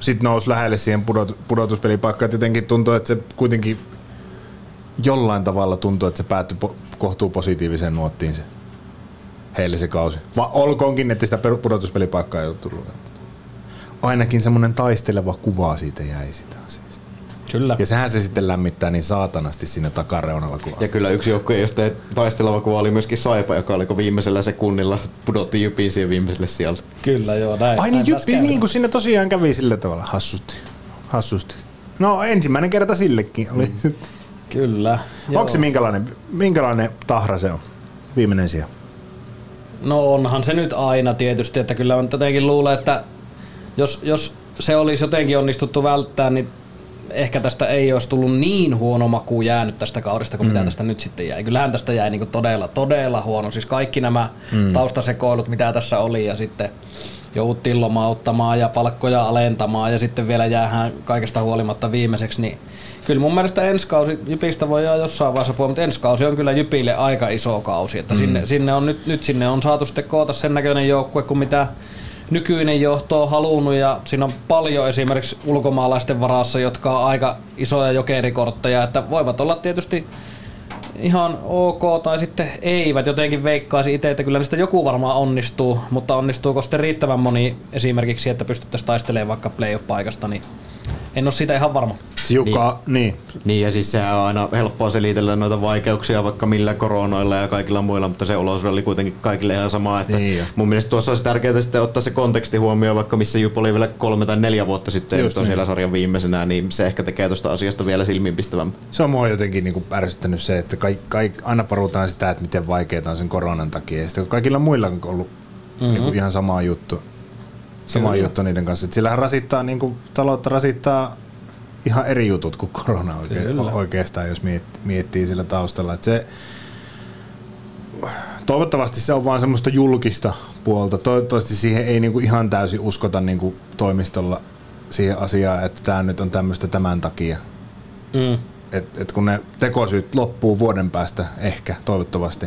sitten nousi lähelle siihen pudot, pudotuspelipaikkaan. Jotenkin tuntuu, että se kuitenkin jollain tavalla tuntuu, että se päättyi po- kohtuu positiiviseen nuottiin se heille se kausi. Va- olkoonkin, että sitä pudotuspelipaikkaa ei ole tullut. Ainakin semmoinen taisteleva kuva siitä jäi sitä asiasta. Kyllä. Ja sehän se sitten lämmittää niin saatanasti siinä takareunalla. Kun Ja kyllä yksi joukkue, josta taisteleva kuva oli myöskin Saipa, joka oliko viimeisellä sekunnilla pudotti Jypiin siihen viimeiselle sieltä. Kyllä joo, näin. Ai niin, jyppi, käy. niin kuin sinne tosiaan kävi sillä tavalla hassusti. Hassusti. No ensimmäinen kerta sillekin oli. [laughs] Kyllä. joo. Onko se minkälainen, minkälainen tahra se on? Viimeinen sija. No onhan se nyt aina tietysti, että kyllä on jotenkin luulee, että jos, jos se olisi jotenkin onnistuttu välttää, niin ehkä tästä ei olisi tullut niin huono maku jäänyt tästä kaudesta kuin mm. mitä tästä nyt sitten jäi. Kyllähän tästä jäi niin todella, todella huono. Siis kaikki nämä mm. taustasekoilut, mitä tässä oli ja sitten jouduttiin lomauttamaan ja palkkoja alentamaan ja sitten vielä jäähän kaikesta huolimatta viimeiseksi, niin kyllä mun mielestä ensi kausi Jypistä voidaan jossain vaiheessa puhua, mutta ensi kausi on kyllä Jypille aika iso kausi, että mm. sinne, sinne on nyt, nyt sinne on saatu sitten koota sen näköinen joukkue kuin mitä nykyinen johto on halunnut ja siinä on paljon esimerkiksi ulkomaalaisten varassa, jotka on aika isoja jokerikortteja, että voivat olla tietysti ihan ok tai sitten eivät. Jotenkin veikkaisi itse, että kyllä niistä joku varmaan onnistuu, mutta onnistuuko sitten riittävän moni esimerkiksi, että pystyttäisiin taistelemaan vaikka playoff-paikasta, niin en ole siitä ihan varma. Se Jukka, niin. niin. Niin ja siis sehän on aina helppoa selitellä noita vaikeuksia vaikka millä koronoilla ja kaikilla muilla, mutta se olosuhde oli kuitenkin kaikille ihan sama. Että Niin jo. mun mielestä tuossa olisi tärkeää sitten ottaa se konteksti huomioon, vaikka missä Jup oli vielä kolme tai neljä vuotta sitten Just Just on niin. siellä sarjan viimeisenä, niin se ehkä tekee tuosta asiasta vielä silmiinpistävämpää. Se on mua jotenkin niin ärsyttänyt se, että kaik, kaik, aina parutaan sitä, että miten vaikeaa on sen koronan takia. Ja sitten kaikilla muilla on ollut mm-hmm. niin kuin ihan sama juttu. Sama Kyllä. juttu niiden kanssa. Et sillähän rasittaa, niin kuin, taloutta rasittaa ihan eri jutut kuin korona oikein, Kyllä. oikeastaan, jos miettii, miettii sillä taustalla. Et se, toivottavasti se on vaan semmoista julkista puolta. Toivottavasti siihen ei niinku ihan täysin uskota niinku toimistolla siihen asiaan, että tämä nyt on tämmöistä tämän takia. Mm. Et, et kun ne tekosyyt loppuu vuoden päästä ehkä, toivottavasti,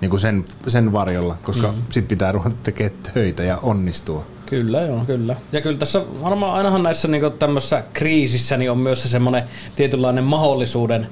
niin kuin sen, sen varjolla, koska mm. sit pitää ruveta tekemään töitä ja onnistua. Kyllä joo, kyllä. Ja kyllä tässä varmaan ainahan näissä niinku tämmöisessä kriisissä niin on myös se semmoinen tietynlainen mahdollisuuden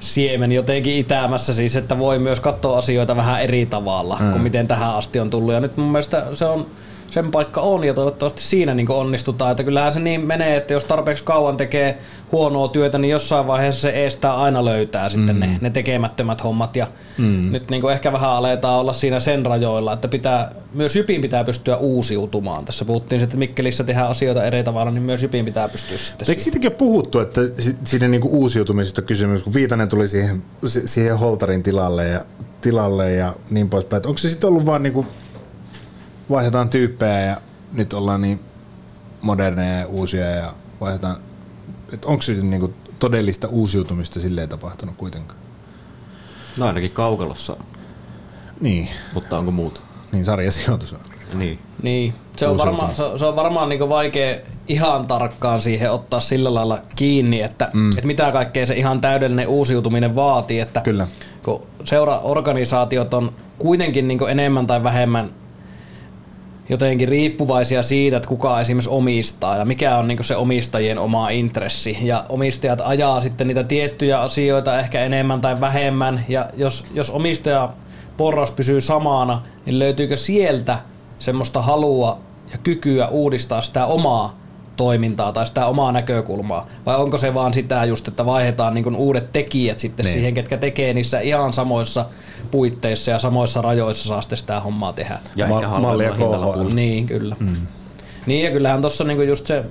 siemen jotenkin itämässä siis, että voi myös katsoa asioita vähän eri tavalla mm. kuin miten tähän asti on tullut. Ja nyt mun mielestä se on, sen paikka on ja toivottavasti siinä niin onnistutaan. Että kyllähän se niin menee, että jos tarpeeksi kauan tekee huonoa työtä, niin jossain vaiheessa se estää aina löytää sitten mm. ne, ne tekemättömät hommat. Ja mm. nyt niin ehkä vähän aletaan olla siinä sen rajoilla, että pitää, myös Jypin pitää pystyä uusiutumaan. Tässä puhuttiin, että Mikkelissä tehdään asioita eri tavalla, niin myös Jypin pitää pystyä sitten Eikö siitäkin puhuttu, että si- siinä niinku uusiutumisesta on kysymys, kun Viitanen tuli siihen, si- siihen Holtarin tilalle ja, tilalle ja niin poispäin. Onko se sitten ollut vaan niinku, vaihdetaan tyyppejä ja nyt ollaan niin moderneja ja uusia ja vaihdetaan, et onko se niinku todellista uusiutumista silleen tapahtunut kuitenkaan? No ainakin kaukalossa on, Niin, mutta onko muuta? niin sarjasijoitus on. Niin. Niin, se on varmaan, se, on- se on varmaan niin vaikea ihan tarkkaan siihen ottaa sillä lailla kiinni, että, mm. että mitä kaikkea se ihan täydellinen uusiutuminen vaatii. Että Kyllä. Kun seuraorganisaatiot on kuitenkin niin enemmän tai vähemmän jotenkin riippuvaisia siitä, että kuka esimerkiksi omistaa ja mikä on niin se omistajien oma intressi. Ja omistajat ajaa sitten niitä tiettyjä asioita ehkä enemmän tai vähemmän. Ja jos, jos omistaja porras pysyy samana, niin löytyykö sieltä semmoista halua ja kykyä uudistaa sitä omaa toimintaa tai sitä omaa näkökulmaa? Vai onko se vaan sitä just, että vaihdetaan niin uudet tekijät sitten Niin. niin. siihen, ketkä tekee niissä ihan samoissa puitteissa ja samoissa rajoissa saa sitten sitä hommaa tehdä. Ja Ma- ehkä mallia Niin, kyllä. Mm. Niin ja kyllähän tuossa niinku just se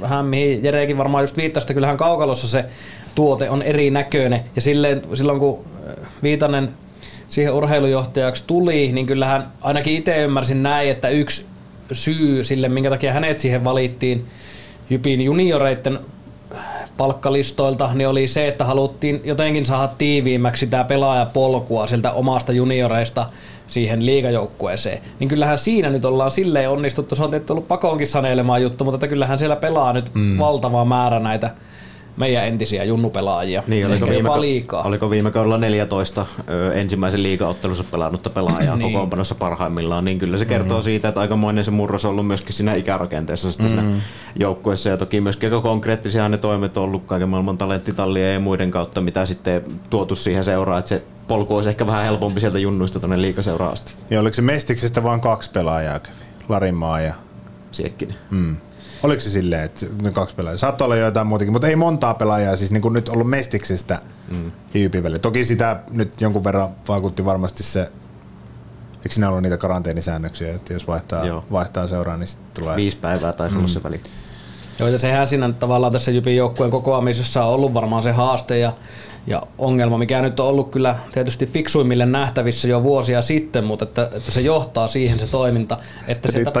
vähän mihin Jerekin varmaan just viittasi, että kyllähän kaukalossa se tuote on erinäköinen. Ja silleen, silloin kun äh, Viitanen siihen urheilujohtajaksi tuli, niin kyllähän ainakin itse ymmärsin näin, että yksi syy sille, minkä takia hänet siihen valittiin Jypin junioreiden palkkalistoilta, niin oli se, että haluttiin jotenkin saada tiiviimmäksi sitä pelaajapolkua sieltä omasta junioreista siihen liigajoukkueeseen. Niin kyllähän siinä nyt ollaan silleen onnistuttu. Se on tietysti ollut pakoonkin sanelemaan juttu, mutta että kyllähän siellä pelaa nyt mm. valtava määrä näitä meidän entisiä junnupelaajia. Niin, oliko Ehkä viime, jopa liikaa. oliko viime kaudella 14 ö, ensimmäisen liigaottelussa pelannutta pelaajaa Niin. kokoonpanossa parhaimmillaan, niin kyllä se kertoo mm. siitä, että aikamoinen se murros on ollut myöskin siinä ikärakenteessa sitten mm. siinä joukkueessa ja toki myöskin aika konkreettisia ne toimet on ollut kaiken maailman talenttitallien ja muiden kautta, mitä sitten tuotu siihen seuraan, että se polku olisi ehkä vähän helpompi sieltä junnuista tuonne liikaseuraan asti. Ja oliko se Mestiksestä vain kaksi pelaajaa kävi? Larimaa ja... Siekkinen. Mm. Oliko se silleen, että ne kaksi pelaajaa? Saattoi olla jotain muutakin, mutta ei montaa pelaajaa siis niin kuin nyt ollut Mestiksestä mm. Toki sitä nyt jonkun verran vaikutti varmasti se, eikö siinä ollut niitä karanteenisäännöksiä, että jos vaihtaa, Joo. vaihtaa seuraa, niin sitten tulee... Viisi päivää taisi olla se väli. Joo, ja sehän siinä tavallaan tässä Jypin joukkueen kokoamisessa on ollut varmaan se haaste ja, ja ongelma, mikä nyt on ollut kyllä tietysti fiksuimmille nähtävissä jo vuosia sitten, mutta että, että se johtaa siihen se toiminta, että sieltä,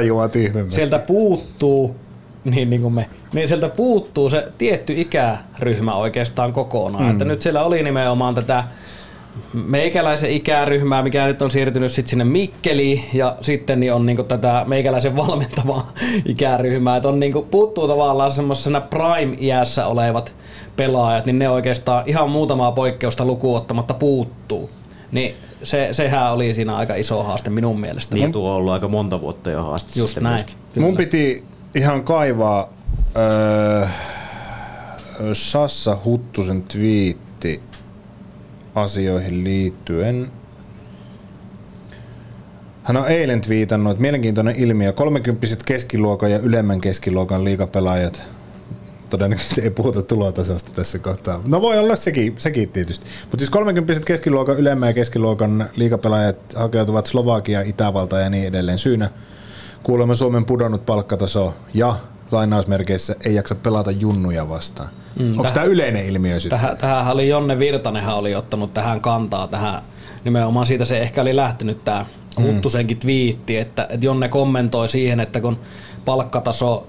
sieltä puuttuu niin, niin kuin me, niin sieltä puuttuu se tietty ikäryhmä oikeastaan kokonaan. Mm. Että nyt siellä oli nimenomaan tätä meikäläisen ikäryhmää, mikä nyt on siirtynyt sitten sinne Mikkeliin ja sitten niin on niinku tätä meikäläisen valmentavaa [laughs] ikäryhmää, että on niinku, puuttuu tavallaan semmoisena prime-iässä olevat pelaajat, niin ne oikeastaan ihan muutamaa poikkeusta lukuun ottamatta puuttuu. Niin se, sehän oli siinä aika iso haaste minun mielestä. Niin tuo on ollut aika monta vuotta jo haaste Just sitten näin. Mun piti ihan kaivaa öö, Sassa Huttusen twiitti asioihin liittyen. Hän on eilen twiitannut, että mielenkiintoinen ilmiö. 30 keskiluokan ja ylemmän keskiluokan liikapelaajat. Todennäköisesti ei puhuta tulotasosta tässä kohtaa. No voi olla sekin, sekin tietysti. Mutta siis 30 keskiluokan, ylemmän ja keskiluokan liikapelaajat hakeutuvat Slovakia, Itävalta ja niin edelleen syynä. Kuulemma Suomen pudonnut palkkataso ja lainausmerkeissä ei jaksa pelata junnuja vastaan. Mm, Onko tämä yleinen ilmiö sitten? Tähän, tähän oli Jonne Virtanenhan oli ottanut tähän kantaa tähän, nimenomaan siitä se ehkä oli lähtenyt tämä Huttusenkin twiitti, että, että Jonne kommentoi siihen, että kun palkkataso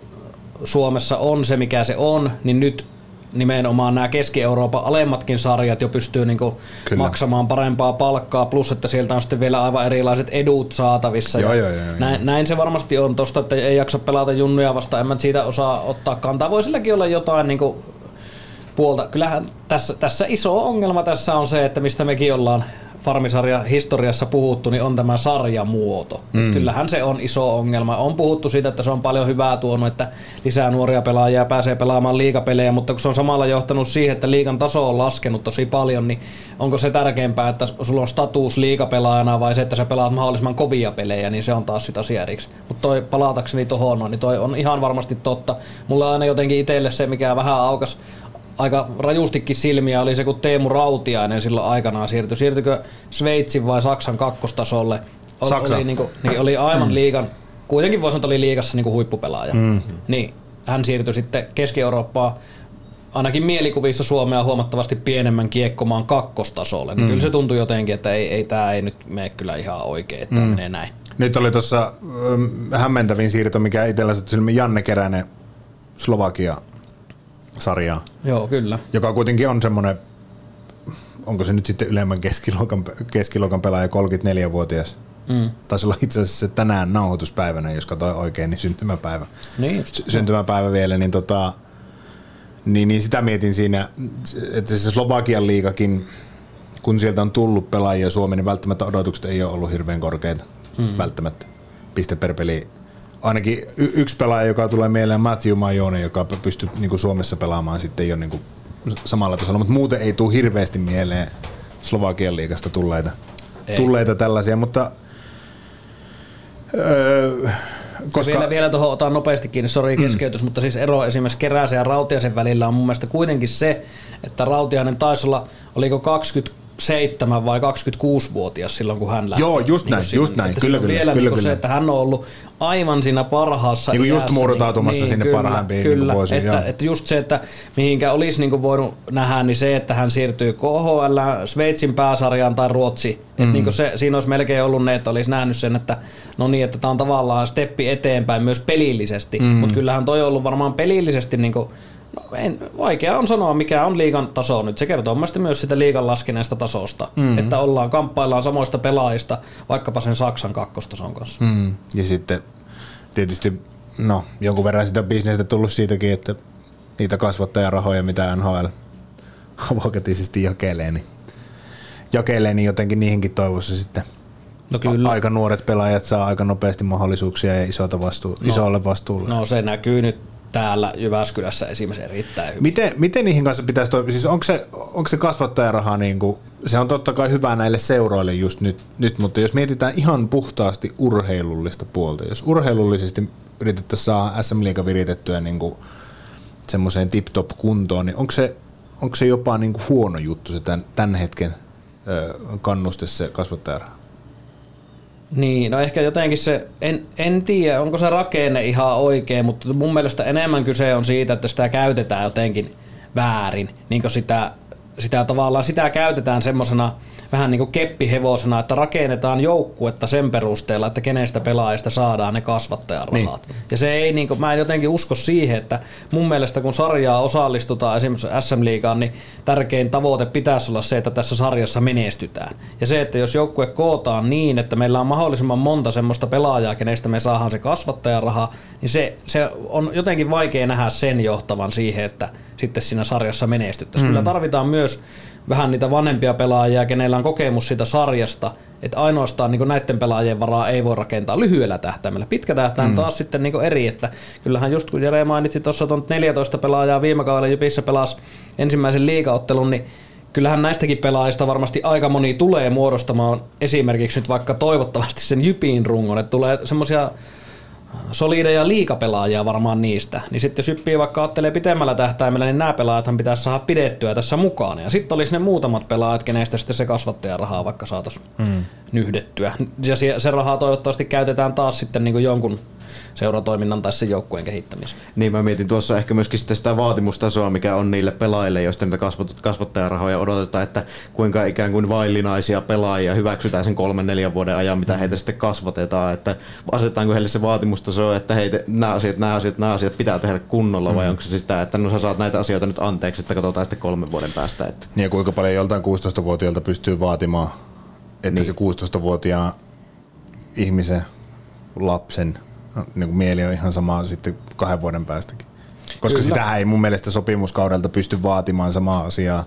Suomessa on se mikä se on, niin nyt nimenomaan nämä Keski-Euroopan alemmatkin sarjat jo pystyy Kyllä. maksamaan parempaa palkkaa, plus että sieltä on sitten vielä aivan erilaiset edut saatavissa. Joo, ja joo, joo, joo. näin, näin se varmasti on tosta, että ei jaksa pelata junnuja vastaan, en mä siitä osaa ottaa kantaa. Voi silläkin olla jotain niinku puolta. Kyllähän tässä, tässä iso ongelma tässä on se, että mistä mekin ollaan farmisarja historiassa puhuttu, niin on tämä sarjamuoto. Mm. Kyllähän se on iso ongelma. On puhuttu siitä, että se on paljon hyvää tuonut, että lisää nuoria pelaajia pääsee pelaamaan liigapelejä, mutta kun se on samalla johtanut siihen, että liigan taso on laskenut tosi paljon, niin onko se tärkeämpää, että sulla on status liigapelaajana vai se, että sä pelaat mahdollisimman kovia pelejä, niin se on taas sitä asia erikseen. Mutta toi palatakseni tohon, niin toi on ihan varmasti totta. Mulla on aina jotenkin itselle se, mikä vähän aukas aika rajustikin silmiä oli se, kun Teemu Rautiainen silloin aikanaan siirtyi. Siirtyikö Sveitsin vai Saksan kakkostasolle? Ol- Saksa. Oli, niinku, niin oli aivan liigan, kuitenkin voisi sanoa, että oli liigassa niinku huippupelaaja. Mm. Niin hän siirtyi sitten Keski-Eurooppaan ainakin mielikuvissa Suomea huomattavasti pienemmän kiekkomaan kakkostasolle. Niin Kyllä se tuntui jotenkin, että ei, ei tämä ei nyt mene kyllä ihan oikein, että mm. menee näin. Nyt oli tuossa hämmentävin siirto, mikä itsellä Janne Keränen Slovakia sarjaa, Joo, kyllä. joka kuitenkin on semmoinen, onko se nyt sitten ylemmän keskiluokan, keskiluokan pelaaja 34-vuotias. Mm. Taisi olla itse asiassa tänään nauhoituspäivänä, jos katsoin oikein, niin syntymäpäivä. Niin syntymäpäivä vielä, niin, tota, niin, niin sitä mietin siinä, että se Slovakian liikakin, kun sieltä on tullut pelaajia Suomeen, niin välttämättä odotukset ei ole ollut hirveän korkeita. Mm. Välttämättä. Piste per peli. Ainakin y- yksi pelaaja, joka tulee mieleen, Matthew Majone, joka pystyy niin Suomessa pelaamaan sitten jo niin samalla tasolla, mutta muuten ei tule hirveästi mieleen Slovakian liigasta tulleita, Ei. tulleita tällaisia, mutta öö, koska... Vielä, vielä tuohon otan nopeasti kiinni, sori keskeytys, mutta siis ero esimerkiksi Keräsen ja Rautiasen välillä on mun mielestä kuitenkin se, että Rautiainen taisi olla, oliko 27 vai 26-vuotias silloin, kun hän lähti. Joo, just näin, sinne. just näin. Että Kyllä, kyllä, vielä kyllä, niin kyllä. se, että hän on ollut aivan siinä parhaassa Niin just murtautumassa sinne kyllä, parhaimpiin niin kyllä, vuosiin, että, joo. että just se, että mihinkä olisi niin kuin voinut nähdä, niin se, että hän siirtyy KHL, Sveitsin pääsarjaan tai Ruotsi. Mm. Että niin kuin se, siinä olisi melkein ollut ne, että olisi nähnyt sen, että no niin, että tämä on tavallaan steppi eteenpäin myös pelillisesti. Mm. Mutta kyllähän toi on ollut varmaan pelillisesti niin kuin, No, en, vaikea on sanoa, mikä on liigan taso nyt. Se kertoo mielestäni myös sitä liigan laskeneesta tasosta, mm. että ollaan kamppaillaan samoista pelaajista, vaikkapa sen Saksan kakkostason kanssa. Mm. Ja sitten tietysti no, jonkun verran sitä bisnestä tullut siitäkin, että niitä kasvattajarahoja, mitä NHL avokätisesti jakelee, niin jakelee, niin jotenkin niihinkin toivossa sitten No kyllä. a- aika nuoret pelaajat saa aika nopeasti mahdollisuuksia ja isolta vastuu, no. isolle vastuulle. No se näkyy nyt täällä Jyväskylässä esimerkiksi erittäin hyvin. Miten, miten niihin kanssa pitäisi toimia? Siis onko se, onko se kasvattajaraha, niin kuin, se on totta kai hyvä näille seuroille just nyt, nyt, mutta jos mietitään ihan puhtaasti urheilullista puolta, jos urheilullisesti yritettäisiin saada SM Liiga viritettyä niin kuin semmoiseen tip-top kuntoon, niin onko se, onko se jopa niin kuin huono juttu se tämän, tämän hetken kannuste se kasvattajaraha? Niin, no ehkä jotenkin se, en, en tiedä, onko se rakenne ihan oikein, mutta mun mielestä enemmän kyse on siitä, että sitä käytetään jotenkin väärin. Niin kuin sitä, sitä tavallaan, sitä käytetään semmosena vähän niin kuin keppihevosena, että rakennetaan joukkuetta sen perusteella, että kenestä pelaajista saadaan ne kasvattajarahat. Niin. Ja se ei, niin kuin, mä en jotenkin usko siihen, että mun mielestä kun sarjaa osallistutaan esimerkiksi SM-liigaan, niin tärkein tavoite pitäisi olla se, että tässä sarjassa menestytään. Ja se, että jos joukkue kootaan niin, että meillä on mahdollisimman monta semmoista pelaajaa, kenestä me saadaan se kasvattajaraha, niin se, se on jotenkin vaikea nähdä sen johtavan siihen, että sitten siinä sarjassa menestyttäisiin. Mm. Kyllä tarvitaan myös vähän niitä vanhempia pelaajia, kenellä on kokemus siitä sarjasta, että ainoastaan niin näiden pelaajien varaa ei voi rakentaa lyhyellä tähtäimellä. Pitkä tähtäin mm. taas sitten niin eri, että kyllähän just kun Jere mainitsi tuossa tuon 14 pelaajaa viime kaudella Jypissä pelasi ensimmäisen liigaottelun, niin kyllähän näistäkin pelaajista varmasti aika moni tulee muodostamaan esimerkiksi nyt vaikka toivottavasti sen Jypiin rungon, että tulee semmoisia solideja liikapelaajia varmaan niistä. Niin sitten jos Jyppiä vaikka ajattelee pitemmällä tähtäimellä, niin nämä pelaajathan pitäisi saada pidettyä tässä mukaan. Ja sitten olisi ne muutamat pelaajat, kenestä sitten se kasvattajarahaa vaikka saataisiin mm. nyhdettyä. Ja se, se rahaa toivottavasti käytetään taas sitten niin kuin jonkun seuratoiminnan tai sen joukkueen kehittämiseen. Niin mä mietin tuossa ehkä myöskin sitä, sitä vaatimustasoa, mikä on niille pelaajille, joista niitä kasvat, kasvattajarahoja odotetaan, että kuinka ikään kuin vaillinaisia pelaajia hyväksytään sen kolmen neljän vuoden ajan, mitä heitä sitten kasvatetaan, että asetetaanko heille se vaatimustaso, että heitä, nämä asiat, nämä asiat, nämä asiat pitää tehdä kunnolla vai onko se sitä, että no sä saat näitä asioita nyt anteeksi, että katsotaan sitten kolmen vuoden päästä. Että. Niin ja kuinka paljon joltain 16-vuotiaalta pystyy vaatimaan, että niin. se 16-vuotiaan ihmisen, lapsen niin kuin mieli on ihan sama sitten kahden vuoden päästäkin. Koska Kyllä. sitähän ei mun mielestä sopimuskaudelta pysty vaatimaan samaa asiaa,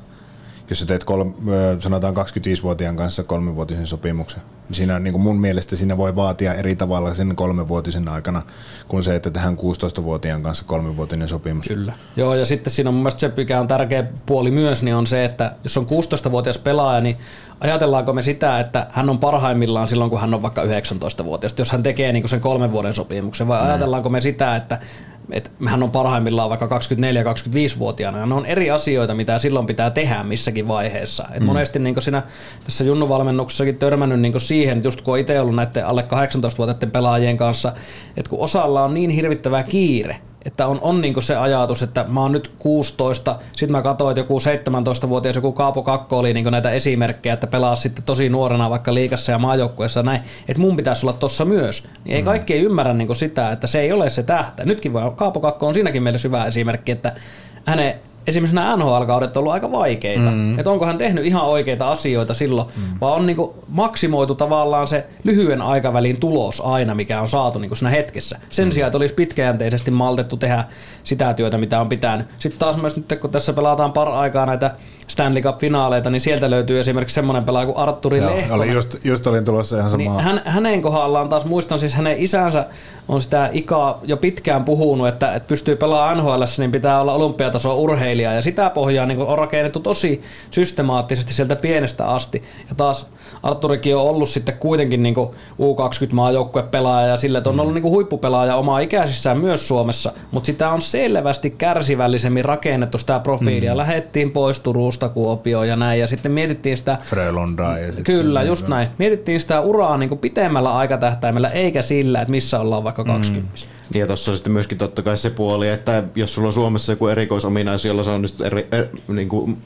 jos sä teet kolme, sanotaan 25-vuotiaan kanssa kolmivuotisen sopimuksen. Siinä, niin kuin mun mielestä siinä voi vaatia eri tavalla sen kolmenvuotisen aikana kuin se, että tehdään 16-vuotiaan kanssa kolmivuotinen sopimus. Kyllä. Joo, ja sitten siinä on mun mielestä se, mikä on tärkeä puoli myös, niin on se, että jos on 16-vuotias pelaaja, niin ajatellaanko me sitä, että hän on parhaimmillaan silloin, kun hän on vaikka 19-vuotias, jos hän tekee niin sen kolmen vuoden sopimuksen, vai ajatellaanko me sitä, että että hän on parhaimmillaan vaikka 24-25-vuotiaana, ja ne on eri asioita, mitä silloin pitää tehdä missäkin vaiheessa. Et mm. Monesti niin siinä, tässä junnuvalmennuksessakin törmännyt niin siihen, just kun on itse ollut näiden alle 18-vuotiaiden pelaajien kanssa, että kun osalla on niin hirvittävä kiire, että on, on niin se ajatus, että mä oon nyt 16, sitten mä katsoin, että joku 17-vuotias, joku Kaapo Kakko oli niin näitä esimerkkejä, että pelaa sitten tosi nuorena vaikka liikassa ja maajoukkueessa näin, että mun pitäisi olla tossa myös. Niin ei mm. kaikki ei ymmärrä niin sitä, että se ei ole se tähtä. Nytkin voi, Kaapo Kakko on siinäkin mielessä hyvä esimerkki, että hänen esimerkiksi nämä NHL-kaudet on ollut aika vaikeita. Mm. Että onko hän tehnyt ihan oikeita asioita silloin, mm. vai on niinku maksimoitu tavallaan se lyhyen aikavälin tulos aina, mikä on saatu niinku siinä hetkessä. Sen mm. sijaan, että olisi pitkäjänteisesti maltettu tehdä sitä työtä, mitä on pitänyt. Sitten taas myös nyt, kun tässä pelataan par aikaa näitä Stanley Cup-finaaleita, niin sieltä löytyy esimerkiksi semmoinen pelaaja kuin Arturi Joo, Lehkonen. Oli just, just olin tulossa ihan samaa. Niin hän, hänen kohdallaan taas muistan siis hänen isänsä on sitä ikaa jo pitkään puhunut, että, että pystyy pelaamaan NHL, niin pitää olla olympiataso urheilija ja sitä pohjaa niin on rakennettu tosi systemaattisesti sieltä pienestä asti. Ja taas Arturikin on ollut sitten kuitenkin niin U20 pelaaja ja sille, että on ollut niin huippupelaaja omaa ikäisissään myös Suomessa, mutta sitä on selvästi kärsivällisemmin rakennettu sitä profiilia. Mm. Lähettiin pois Turusta Kuopioon ja näin ja sitten mietittiin sitä... Frölondaa ja Kyllä, just näin. Mietittiin sitä uraa niin pitemmällä aikatähtäimellä eikä sillä, että missä ollaan vaikka 20. Mm. Niin ja tuossa on sitten myöskin totta kai se puoli, että jos sulla on Suomessa joku erikoisominaisuus, jolla se on eri, er, niin kuin,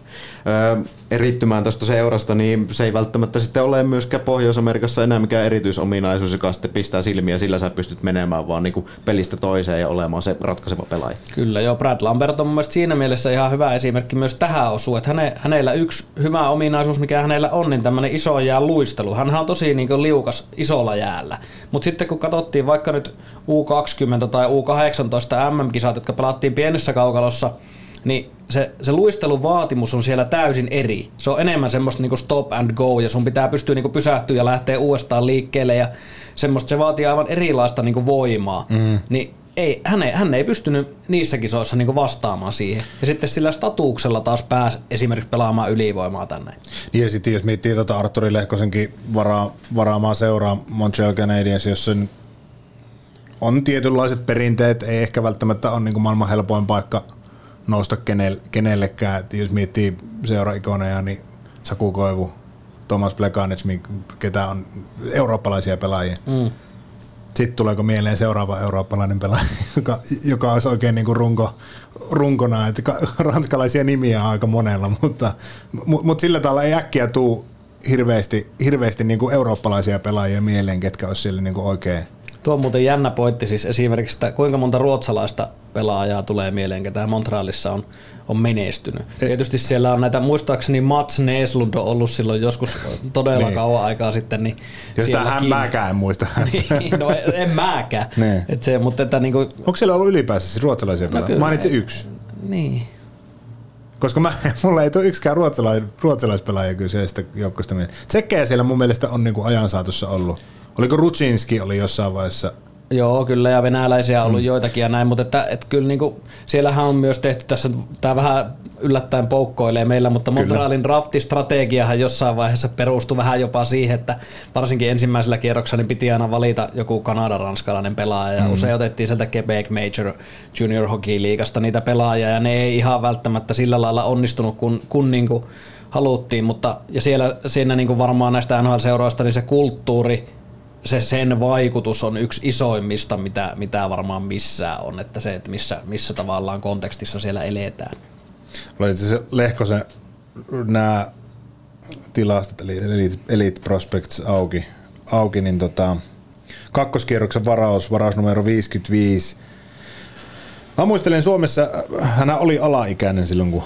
ö, erittymään tuosta seurasta, niin se ei välttämättä sitten ole myöskään Pohjois-Amerikassa enää mikään erityisominaisuus, joka sitten pistää silmiä sillä sä pystyt menemään vaan niin kuin pelistä toiseen ja olemaan se ratkaiseva pelaaja. Kyllä joo, Brad Lambert on mun siinä mielessä ihan hyvä esimerkki myös tähän osuu, että häne, hänellä yksi hyvä ominaisuus, mikä hänellä on, niin tämmöinen iso jää luistelu. Hän on tosi niin kuin liukas isolla jäällä, mutta sitten kun katsottiin vaikka nyt U20 tai U18 MM-kisat, jotka pelattiin pienessä kaukalossa, niin se, se luistelun vaatimus on siellä täysin eri. Se on enemmän semmoista niinku stop and go ja sun pitää pystyä niinku pysähtyä ja lähteä uudestaan liikkeelle ja semmoista, se vaatii aivan erilaista niinku voimaa. Mm. Niin ei, hän, ei, hän ei pystynyt niissä kisoissa niinku vastaamaan siihen. Ja sitten sillä statuuksella taas pääsi esimerkiksi pelaamaan ylivoimaa tänne. Niin ja sitten jos miettii tuota Arturi Lehkosenkin varaa, varaamaa seuraa Montreal Canadiens, jossa on tietynlaiset perinteet, ei ehkä välttämättä ole niin maailman helpoin paikka nousta kenellekään. Et jos miettii seura-ikoneja, niin Saku Koivu, Thomas Plekanec, ketä on eurooppalaisia pelaajia. Mm. Sitten tuleeko mieleen seuraava eurooppalainen pelaaja, joka, joka olisi oikein niin kuin runko, runkona. Että ranskalaisia nimiä on aika monella, mutta, mutta sillä tavalla ei äkkiä tule hirveästi, hirveästi niin kuin eurooppalaisia pelaajia mieleen, ketkä olisi siellä niin kuin oikein Tuo on muuten jännä pointti siis esimerkiksi, että kuinka monta ruotsalaista pelaajaa tulee mieleen, ketä Montrealissa on, on menestynyt. E- Tietysti siellä on näitä, muistaakseni Mats Neslund on ollut silloin joskus todella niin. kauan aikaa sitten. Niin ja sitä hän mäkään en muista. [laughs] niin, no en, en mäkään. Niin. Et se, mutta että niin kuin... Onko siellä ollut ylipäänsä siis ruotsalaisia pelaajia? No, Mainitsin yksi. Niin. Koska mä, [laughs] mulla ei tule yksikään ruotsalais, ruotsalaispelaaja kyseistä joukkoista. Tsekkejä siellä mun mielestä on niin kuin ajan saatossa ollut. Oliko Rutsinski oli jossain vaiheessa Joo, kyllä, ja venäläisiä on ollut mm. joitakin ja näin, mutta että, että kyllä niin kuin, siellähän on myös tehty tässä, tämä vähän yllättäen poukkoilee meillä, mutta Montrealin draftistrategiahan jossain vaiheessa perustui vähän jopa siihen, että varsinkin ensimmäisellä kierroksella niin piti aina valita joku Kanadan ranskalainen pelaaja, ja mm. usein otettiin sieltä Quebec Major Junior Hockey Liigasta niitä pelaajia, ja ne ei ihan välttämättä sillä lailla onnistunut, kun, kun niin kuin haluttiin, mutta ja siellä siinä niin kuin varmaan näistä NHL-seuroista niin se kulttuuri se sen vaikutus on yksi isoimmista, mitä, mitä varmaan missään on, että se, että missä, missä tavallaan kontekstissa siellä eletään. Oli se Lehkosen nämä tilastot, eli Elite, Elite Prospects auki, auki niin tota, kakkoskierroksen varaus, varaus numero 55. Mä muistelen Suomessa, hän oli alaikäinen silloin, kun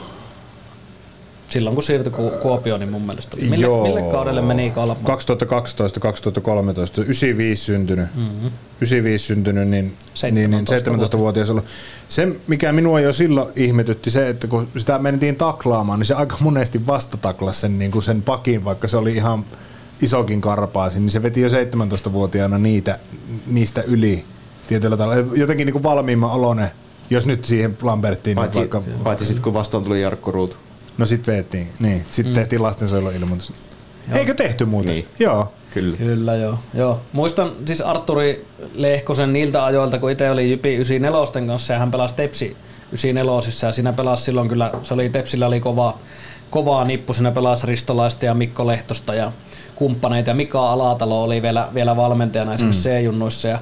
silloin kun siirtyi Ku- Kuopioon, niin mun mielestä. Mille, Joo. mille kaudelle meni Kalma? 2012, 2013, 95 syntynyt. Mm-hmm. 95 syntynyt, niin 17, niin, niin 17-vuotias ollut. Se, mikä minua jo silloin ihmetytti, se, että kun sitä mentiin taklaamaan, niin se aika monesti vastataklasi sen, niin kuin sen pakin, vaikka se oli ihan isokin karpaasi, niin se veti jo 17-vuotiaana niitä, niistä yli tietyllä tavalla. Jotenkin niin kuin valmiimman olone, jos nyt siihen Lambertiin. Paitsi, vaikka, paitsi sitten kun vastaan tuli Jarkko Ruutu. No sitten veettiin, niin. Sitten mm. tehtiin lastensuojeluilmoitus. Joo. Eikö tehty muuten? Niin. Joo. Kyllä. Kyllä joo. joo. Muistan siis Arturi Lehkosen niiltä ajoilta, kun itse oli Jypi 94 kanssa ja hän pelasi Tepsi 94 ja siinä pelasi silloin kyllä, se oli Tepsillä oli kova, kovaa nippu, siinä pelasi Ristolaista ja Mikko Lehtosta ja kumppaneita ja Mika Alatalo oli vielä, vielä valmentajana esimerkiksi mm. C-junnuissa ja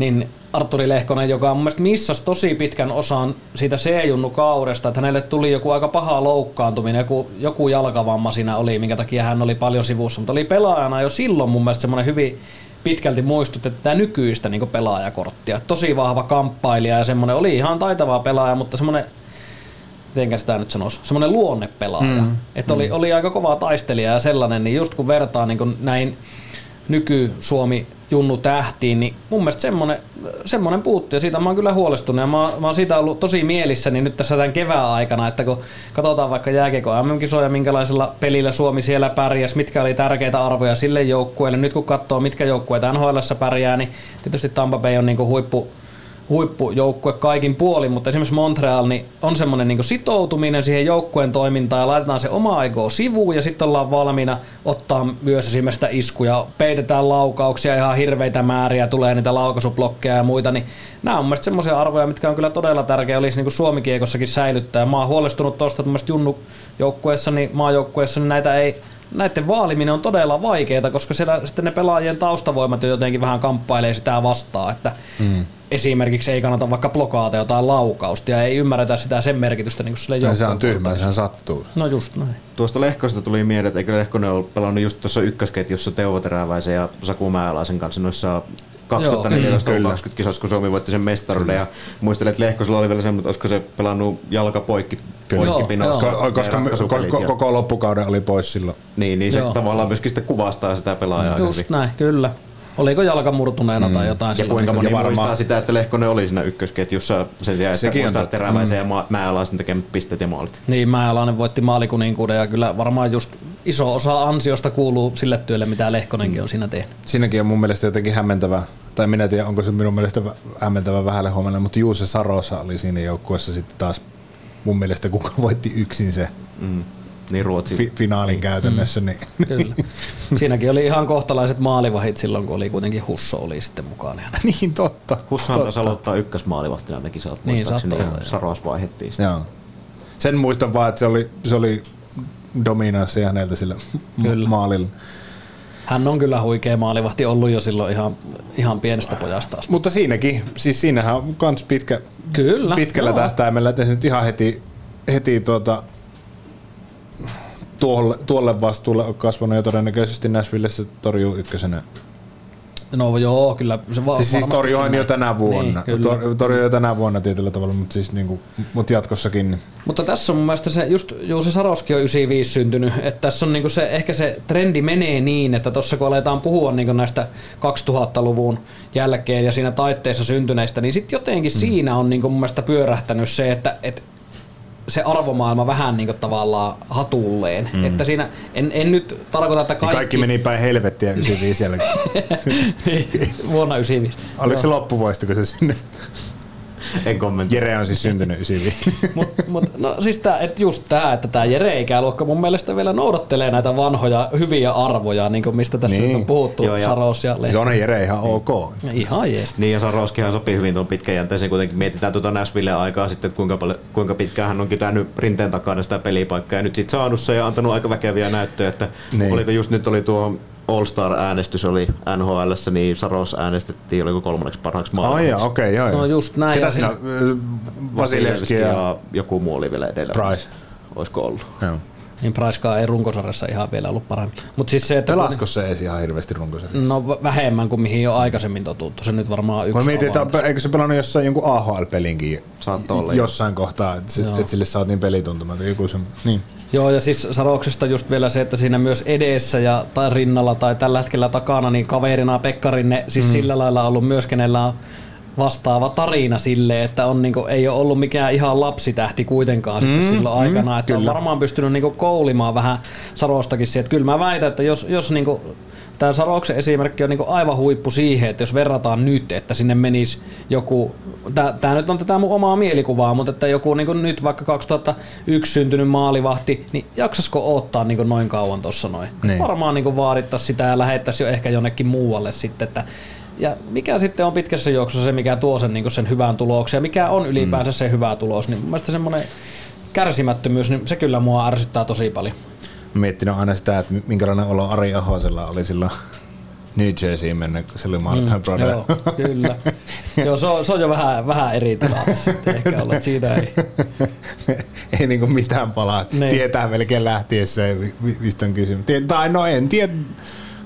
niin Arturi Lehkonen, joka on mun mielestä missasi tosi pitkän osan siitä C-junnu kaudesta, että hänelle tuli joku aika paha loukkaantuminen, joku, joku jalkavamma siinä oli, minkä takia hän oli paljon sivussa, mutta oli pelaajana jo silloin mun mielestä semmoinen hyvin pitkälti muistutti tätä nykyistä niin pelaajakorttia. Tosi vahva kamppailija ja semmoinen oli ihan taitava pelaaja, mutta semmoinen mitenkä sitä nyt sanoisi, semmoinen luonnepelaaja. Mm. Että oli, mm. oli aika kova taistelija ja sellainen, niin just kun vertaa niin näin nyky-Suomi Junnu tähtiin, niin mun mielestä semmonen, semmonen puuttuu ja siitä mä oon kyllä huolestunut ja mä, oon, mä oon siitä ollut tosi mielissäni niin nyt tässä tämän kevään aikana, että kun katsotaan vaikka jääkiekko MM-kisoja, minkälaisella pelillä Suomi siellä pärjäsi, mitkä oli tärkeitä arvoja sille joukkueelle, nyt kun katsoo mitkä joukkueet NHL pärjää, niin tietysti Tampa Bay on niinku huippu, huippujoukkue kaikin puolin, mutta esimerkiksi Montreal niin on semmoinen niin sitoutuminen siihen joukkueen toimintaan ja laitetaan se oma aikoa sivuun ja sitten ollaan valmiina ottaa myös esimerkiksi sitä iskuja, peitetään laukauksia ihan hirveitä määriä, tulee niitä laukaisublokkeja ja muita, niin nämä on mielestäni semmoisia arvoja, mitkä on kyllä todella tärkeä olisi niin Suomi-kiekossakin säilyttää. Mä oon huolestunut tuosta, että Junnu joukkueessa, niin maajoukkueessa niin näitä ei näiden vaaliminen on todella vaikeaa, koska siellä sitten ne pelaajien taustavoimat jotenkin vähän kamppailee sitä vastaan, että mm. esimerkiksi ei kannata vaikka blokaata jotain laukausta ja ei ymmärretä sitä sen merkitystä niin sille no, Se on tyhmä, sehän sattuu. No just näin. Tuosta Lehkosta tuli mieleen, että eikö Lehkonen ole pelannut just tuossa ykkösketjussa Teuvo Teräväisen ja Saku Mäeläisen kanssa noissa 2014 mm, 20 kisossa, kun Suomi voitti sen mestaruuden. Ja muistelen, että Lehkosella oli vielä semmoinen, että olisiko se pelannut jalka poikki, poikkipinossa. Ko- koska koko, koko loppukauden oli pois silloin. Niin, niin se joo. tavallaan myöskin sitten kuvastaa sitä pelaajaa. Just hyvin. näin, kyllä. Oliko jalka murtuneena mm. tai jotain Ja kuinka moni varmaan... muistaa sitä, että Lehkonen oli siinä ykkösketjussa sen sijaan, että Sekin muistaa Teräväisen mm. ja Mäeläisen tekemät pisteet ja maalit. Niin, Mäeläinen voitti maalikuninkuuden ja kyllä varmaan just iso osa ansiosta kuuluu sille työlle, mitä Lehkonenkin on siinä tehnyt. Siinäkin on mun mielestä jotenkin hämmentävää tai minä tiedän, onko se minun mielestä hämmentävä vähälle huomenna, mutta Juuse Sarosa oli siinä joukkueessa sitten taas mun mielestä, kuka voitti yksin se mm. niin Ruotsi. Fi- finaalin mm. käytännössä. Mm. Niin. Kyllä. [laughs] Siinäkin oli ihan kohtalaiset maalivahit silloin, kun oli kuitenkin Husso oli sitten mukana. [laughs] niin, totta. Husso taas aloittaa ykkösmaalivahtina ainakin, saat niin, muistaakseni, ja Saros vaihettiin Joo. Sen muistan vaan, että se oli, se oli dominanssi häneltä sillä Kyllä. maalilla. Hän on kyllä huikea maalivahti ollut jo silloin ihan, ihan pienestä pojasta asti. Mutta siinäkin, siis siinähän on kans pitkä, kyllä, pitkällä joo. tähtäimellä, että se nyt ihan heti, heti tuota, tuolle, tuolle vastuulle on kasvanut ja todennäköisesti Nashvillessä torjuu ykkösenä No joo, kyllä se va- siis, siis torjuhan jo tänä vuonna. Niin, Tor, jo tänä vuonna tietyllä tavalla, mutta siis niinku, mut jatkossakin. Mutta tässä on mun mielestä se, just Juusi Saroski on 95 syntynyt, että tässä on niinku se, ehkä se trendi menee niin, että tuossa kun aletaan puhua niinku näistä 2000-luvun jälkeen ja siinä taitteessa syntyneistä, niin sitten jotenkin mm. siinä on niinku mun mielestä pyörähtänyt se, että et se arvomaailma vähän niin tavallaan hatulleen. Mm. Että siinä, en, en nyt tarkoita, että kaikki... kaikki meni päin helvettiä 95 jälkeen. [laughs] Vuonna 95. Oliko se loppuvuosi, se sinne? En kommentoi. Jere on siis syntynyt 95. [laughs] mut, mut, no siis tää, et just tämä, että tämä Jere-ikäluokka mun mielestä vielä noudattelee näitä vanhoja hyviä arvoja, niin kuin mistä tässä niin. on puhuttu, Joo, ja Saros ja Siis on Jere ihan ok. Ihan jees. Niin ja Saroskinhan sopii hyvin tuon pitkäjänteisen, kuitenkin mietitään tuota Nashville aikaa sitten, että kuinka, paljon, kuinka pitkään hän on kytänyt rinteen takana sitä pelipaikkaa ja nyt sitten saanut se ja antanut aika väkeviä näyttöjä, että niin. oliko just nyt oli tuo All-Star-äänestys oli NHL, niin Saros äänestettiin, oliko kolmanneksi parhaaksi maailmassa. Ai okei, okay, joo, joo. No just näin. Ketä siinä? Vasilevski ja... ja... joku muu oli vielä edellä. Price. Olisiko ollut? Joo. Niin Pricekaan ei runkosarjassa ihan vielä ollut paremmin. Mut siis se, että Pelasko se edes ihan hirveästi runkosarjassa? No vähemmän kuin mihin jo aikaisemmin totuttu. Se nyt varmaan yksi Mä mietin, että eikö se pelannut jossain jonkun AHL-pelinkin olla jossain jo. kohtaa, että, se, että sille saatiin pelituntuma. Joku se, niin. Joo, ja siis Saroksesta just vielä se, että siinä myös edessä ja tai rinnalla tai tällä hetkellä takana, niin kaverina Pekkarinne, siis mm. sillä lailla ollut myös, kenellä on vastaava tarina sille, että on, niinku, ei ole ollut mikään ihan lapsitähti kuitenkaan mm, silloin mm, aikana, että kyllä. on varmaan pystynyt niinku koulimaan vähän Sarostakin siihen, kyllä mä väitän, että jos, jos niinku, tämä Saroksen esimerkki on niinku aivan huippu siihen, että jos verrataan nyt, että sinne menisi joku, tämä nyt on tätä mun omaa mielikuvaa, mutta että joku niinku nyt vaikka 2001 syntynyt maalivahti, niin jaksasko ottaa niinku noin kauan tuossa noin? Niin. Varmaan niinku vaadittaisi sitä ja lähettäisiin jo ehkä jonnekin muualle sitten, että ja mikä sitten on pitkässä juoksussa se, mikä tuo sen, niin sen hyvän tuloksen ja mikä on ylipäänsä mm. se hyvä tulos, niin mun mielestä semmoinen kärsimättömyys, niin se kyllä mua ärsyttää tosi paljon. Miettinyt aina sitä, että minkälainen olo Ari Ahosella oli silloin New Jerseyin mennä, kun se oli Martin mm, Brother. Joo, kyllä. joo, se on, se on jo vähän, vähän eri tilanteessa ehkä olla, siinä ei... [laughs] ei niinku mitään palaa. Niin. Tietää melkein lähtiessä, mistä on kysymys. Tai no en tiedä,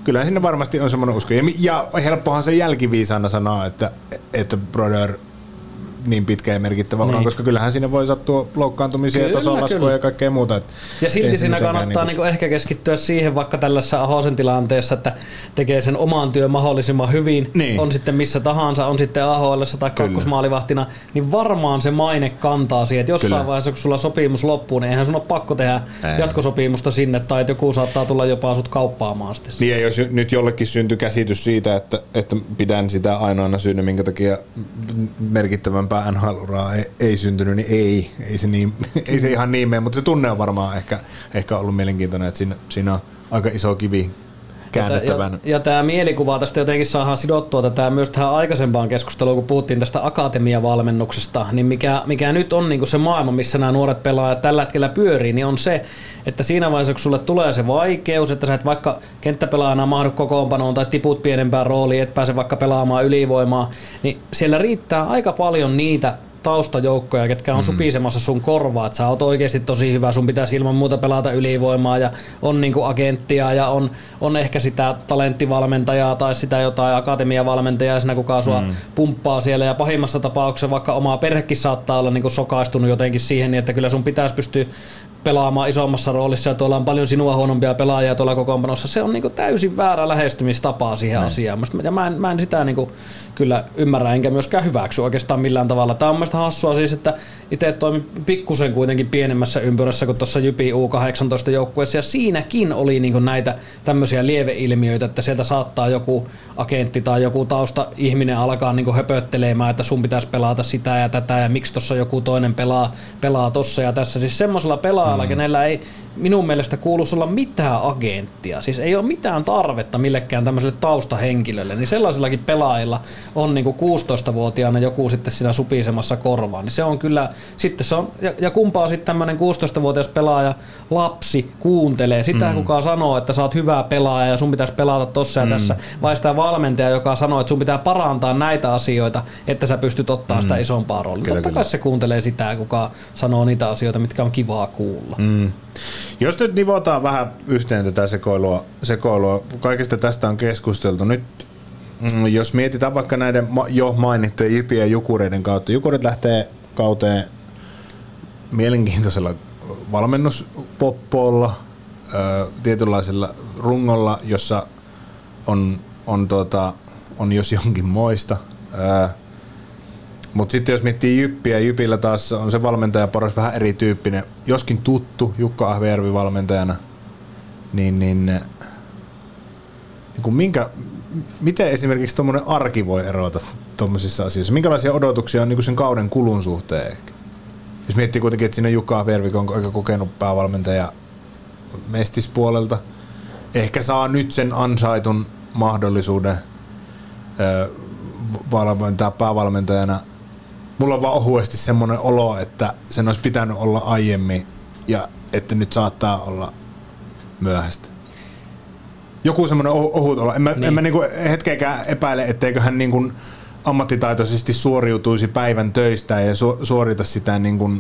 kyllä sinne varmasti on semmoinen usko. Ja, ja helppohan se jälkiviisana sanoa, että, että Brother niin pitkä ja merkittävä ura, Niin. koska kyllähän siinä voi sattua loukkaantumisia, Kyllä, tasolaskuja kyllä. ja kaikkea muuta. Et Ja silti siinä kannattaa niinku- niinku ehkä keskittyä siihen vaikka tällaisessa Ahosen tilanteessa, että tekee sen oman työn mahdollisimman hyvin, Niin. on sitten missä tahansa, on sitten AHL tai kakkosmaalivahtina, niin varmaan se maine kantaa siihen, että jossain Kyllä. vaiheessa kun sulla sopimus loppuu, niin eihän sun ole pakko tehdä Ei. jatkosopimusta sinne, tai että joku saattaa tulla jopa sut kauppaamaan sitten. Niin ja jos nyt jollekin syntyi käsitys siitä, että, että pidän sitä ainoana syynä, minkä takia merkittävämpää NHL-uraa ei, ei syntynyt, niin ei. Ei se, niin, [laughs] ei se ihan niin mene, mutta se tunne on varmaan ehkä, ehkä ollut mielenkiintoinen, että siinä, siinä on aika iso kivi käännettävänä. Ja, ja tämä mielikuva tästä jotenkin saadaan sidottua tätä myös tähän aikaisempaan keskusteluun, kun puhuttiin tästä akatemiavalmennuksesta, niin mikä, mikä nyt on niin se maailma, missä nämä nuoret pelaajat tällä hetkellä pyörii, niin on se, että siinä vaiheessa, kun sulle tulee se vaikeus, että sä et vaikka kenttäpelaajana mahdu kokoonpanoon tai tiput pienempään rooliin, et pääse vaikka pelaamaan ylivoimaa, niin siellä riittää aika paljon niitä taustajoukkoja, ketkä on mm. supisemassa sun korvaa, että sä oot oikeasti tosi hyvä, sun pitäisi ilman muuta pelata ylivoimaa ja on niinku agenttia ja on, on ehkä sitä talenttivalmentajaa tai sitä jotain akatemiavalmentajaa siinä kuka sua mm. pumppaa siellä ja pahimmassa tapauksessa vaikka oma perhekin saattaa olla niinku sokaistunut jotenkin siihen, niin että kyllä sun pitäisi pystyä pelaamaan isommassa roolissa ja tuolla on paljon sinua huonompia pelaajia tuolla kokoonpanossa. Se on niinku täysin väärä lähestymistapa siihen Näin. asiaan. Ja mä en, mä en sitä niinku kyllä ymmärrä enkä myöskään hyväksy oikeastaan millään tavalla. Tämä on mielestäni hassua siis, että itse toimin pikkusen kuitenkin pienemmässä ympyrässä kuin tuossa Jypi U18 joukkueessa ja siinäkin oli niinku näitä tämmöisiä lieveilmiöitä, että sieltä saattaa joku agentti tai joku tausta ihminen alkaa niinku höpöttelemään, että sun pitäisi pelata sitä ja tätä ja miksi tuossa joku toinen pelaa, pelaa tossa ja tässä. Siis semmoisella pelaajalla, mm. kenellä ei minun mielestä kuuluisi olla mitään agenttia. Siis ei ole mitään tarvetta millekään tämmöiselle taustahenkilölle. Niin sellaisillakin pelaajilla on niinku 16-vuotiaana joku sitten siinä supisemassa korvaa. Niin se on kyllä, sitten se on, ja, ja kumpaa sitten tämmöinen 16-vuotias pelaaja, lapsi, kuuntelee sitä, mm. kuka sanoo, että sä oot hyvä pelaaja ja sun pitäisi pelata tossa ja mm. tässä, vai sitä valmentaja, joka sanoo, että sun pitää parantaa näitä asioita, että sä pystyt ottaa mm. sitä isompaa roolia. Kyllä, Totta kyllä. kai se kuuntelee sitä, kuka sanoo niitä asioita, mitkä on kivaa kuulla. Mm. Jos nyt nivotaan vähän yhteen tätä sekoilua, sekoilua, kaikesta tästä on keskusteltu. Nyt mm, jos mietitään vaikka näiden jo mainittujen Jypien ja Jukureiden kautta. Jukurit lähtee kauteen mielenkiintoisella valmennuspoppolla, tietynlaisella rungolla, jossa on, on, tota, on jos jonkin moista. Mutta sitten jos miettii Jyppiä, Jypillä taas on se valmentajaporos vähän erityyppinen, joskin tuttu Jukka Ahvejärvi valmentajana, niin, niin, niin kuin minkä, miten esimerkiksi tuommoinen arki voi erota tuommoisissa asioissa? Minkälaisia odotuksia on niin sen kauden kulun suhteen? Jos miettii kuitenkin, että siinä Jukka Ahvejärvi on aika kokenut päävalmentaja mestispuolelta, ehkä saa nyt sen ansaitun mahdollisuuden valmentaa päävalmentajana. Mulla on vaan ohuesti semmoinen olo, että sen olisi pitänyt olla aiemmin ja että nyt saattaa olla myöhäistä. Joku semmoinen ohu- ohut olo. En mä, niin. en mä niinku hetkeäkään epäile, etteikö hän niinku ammattitaitoisesti suoriutuisi päivän töistä ja su- suorita sitä niinku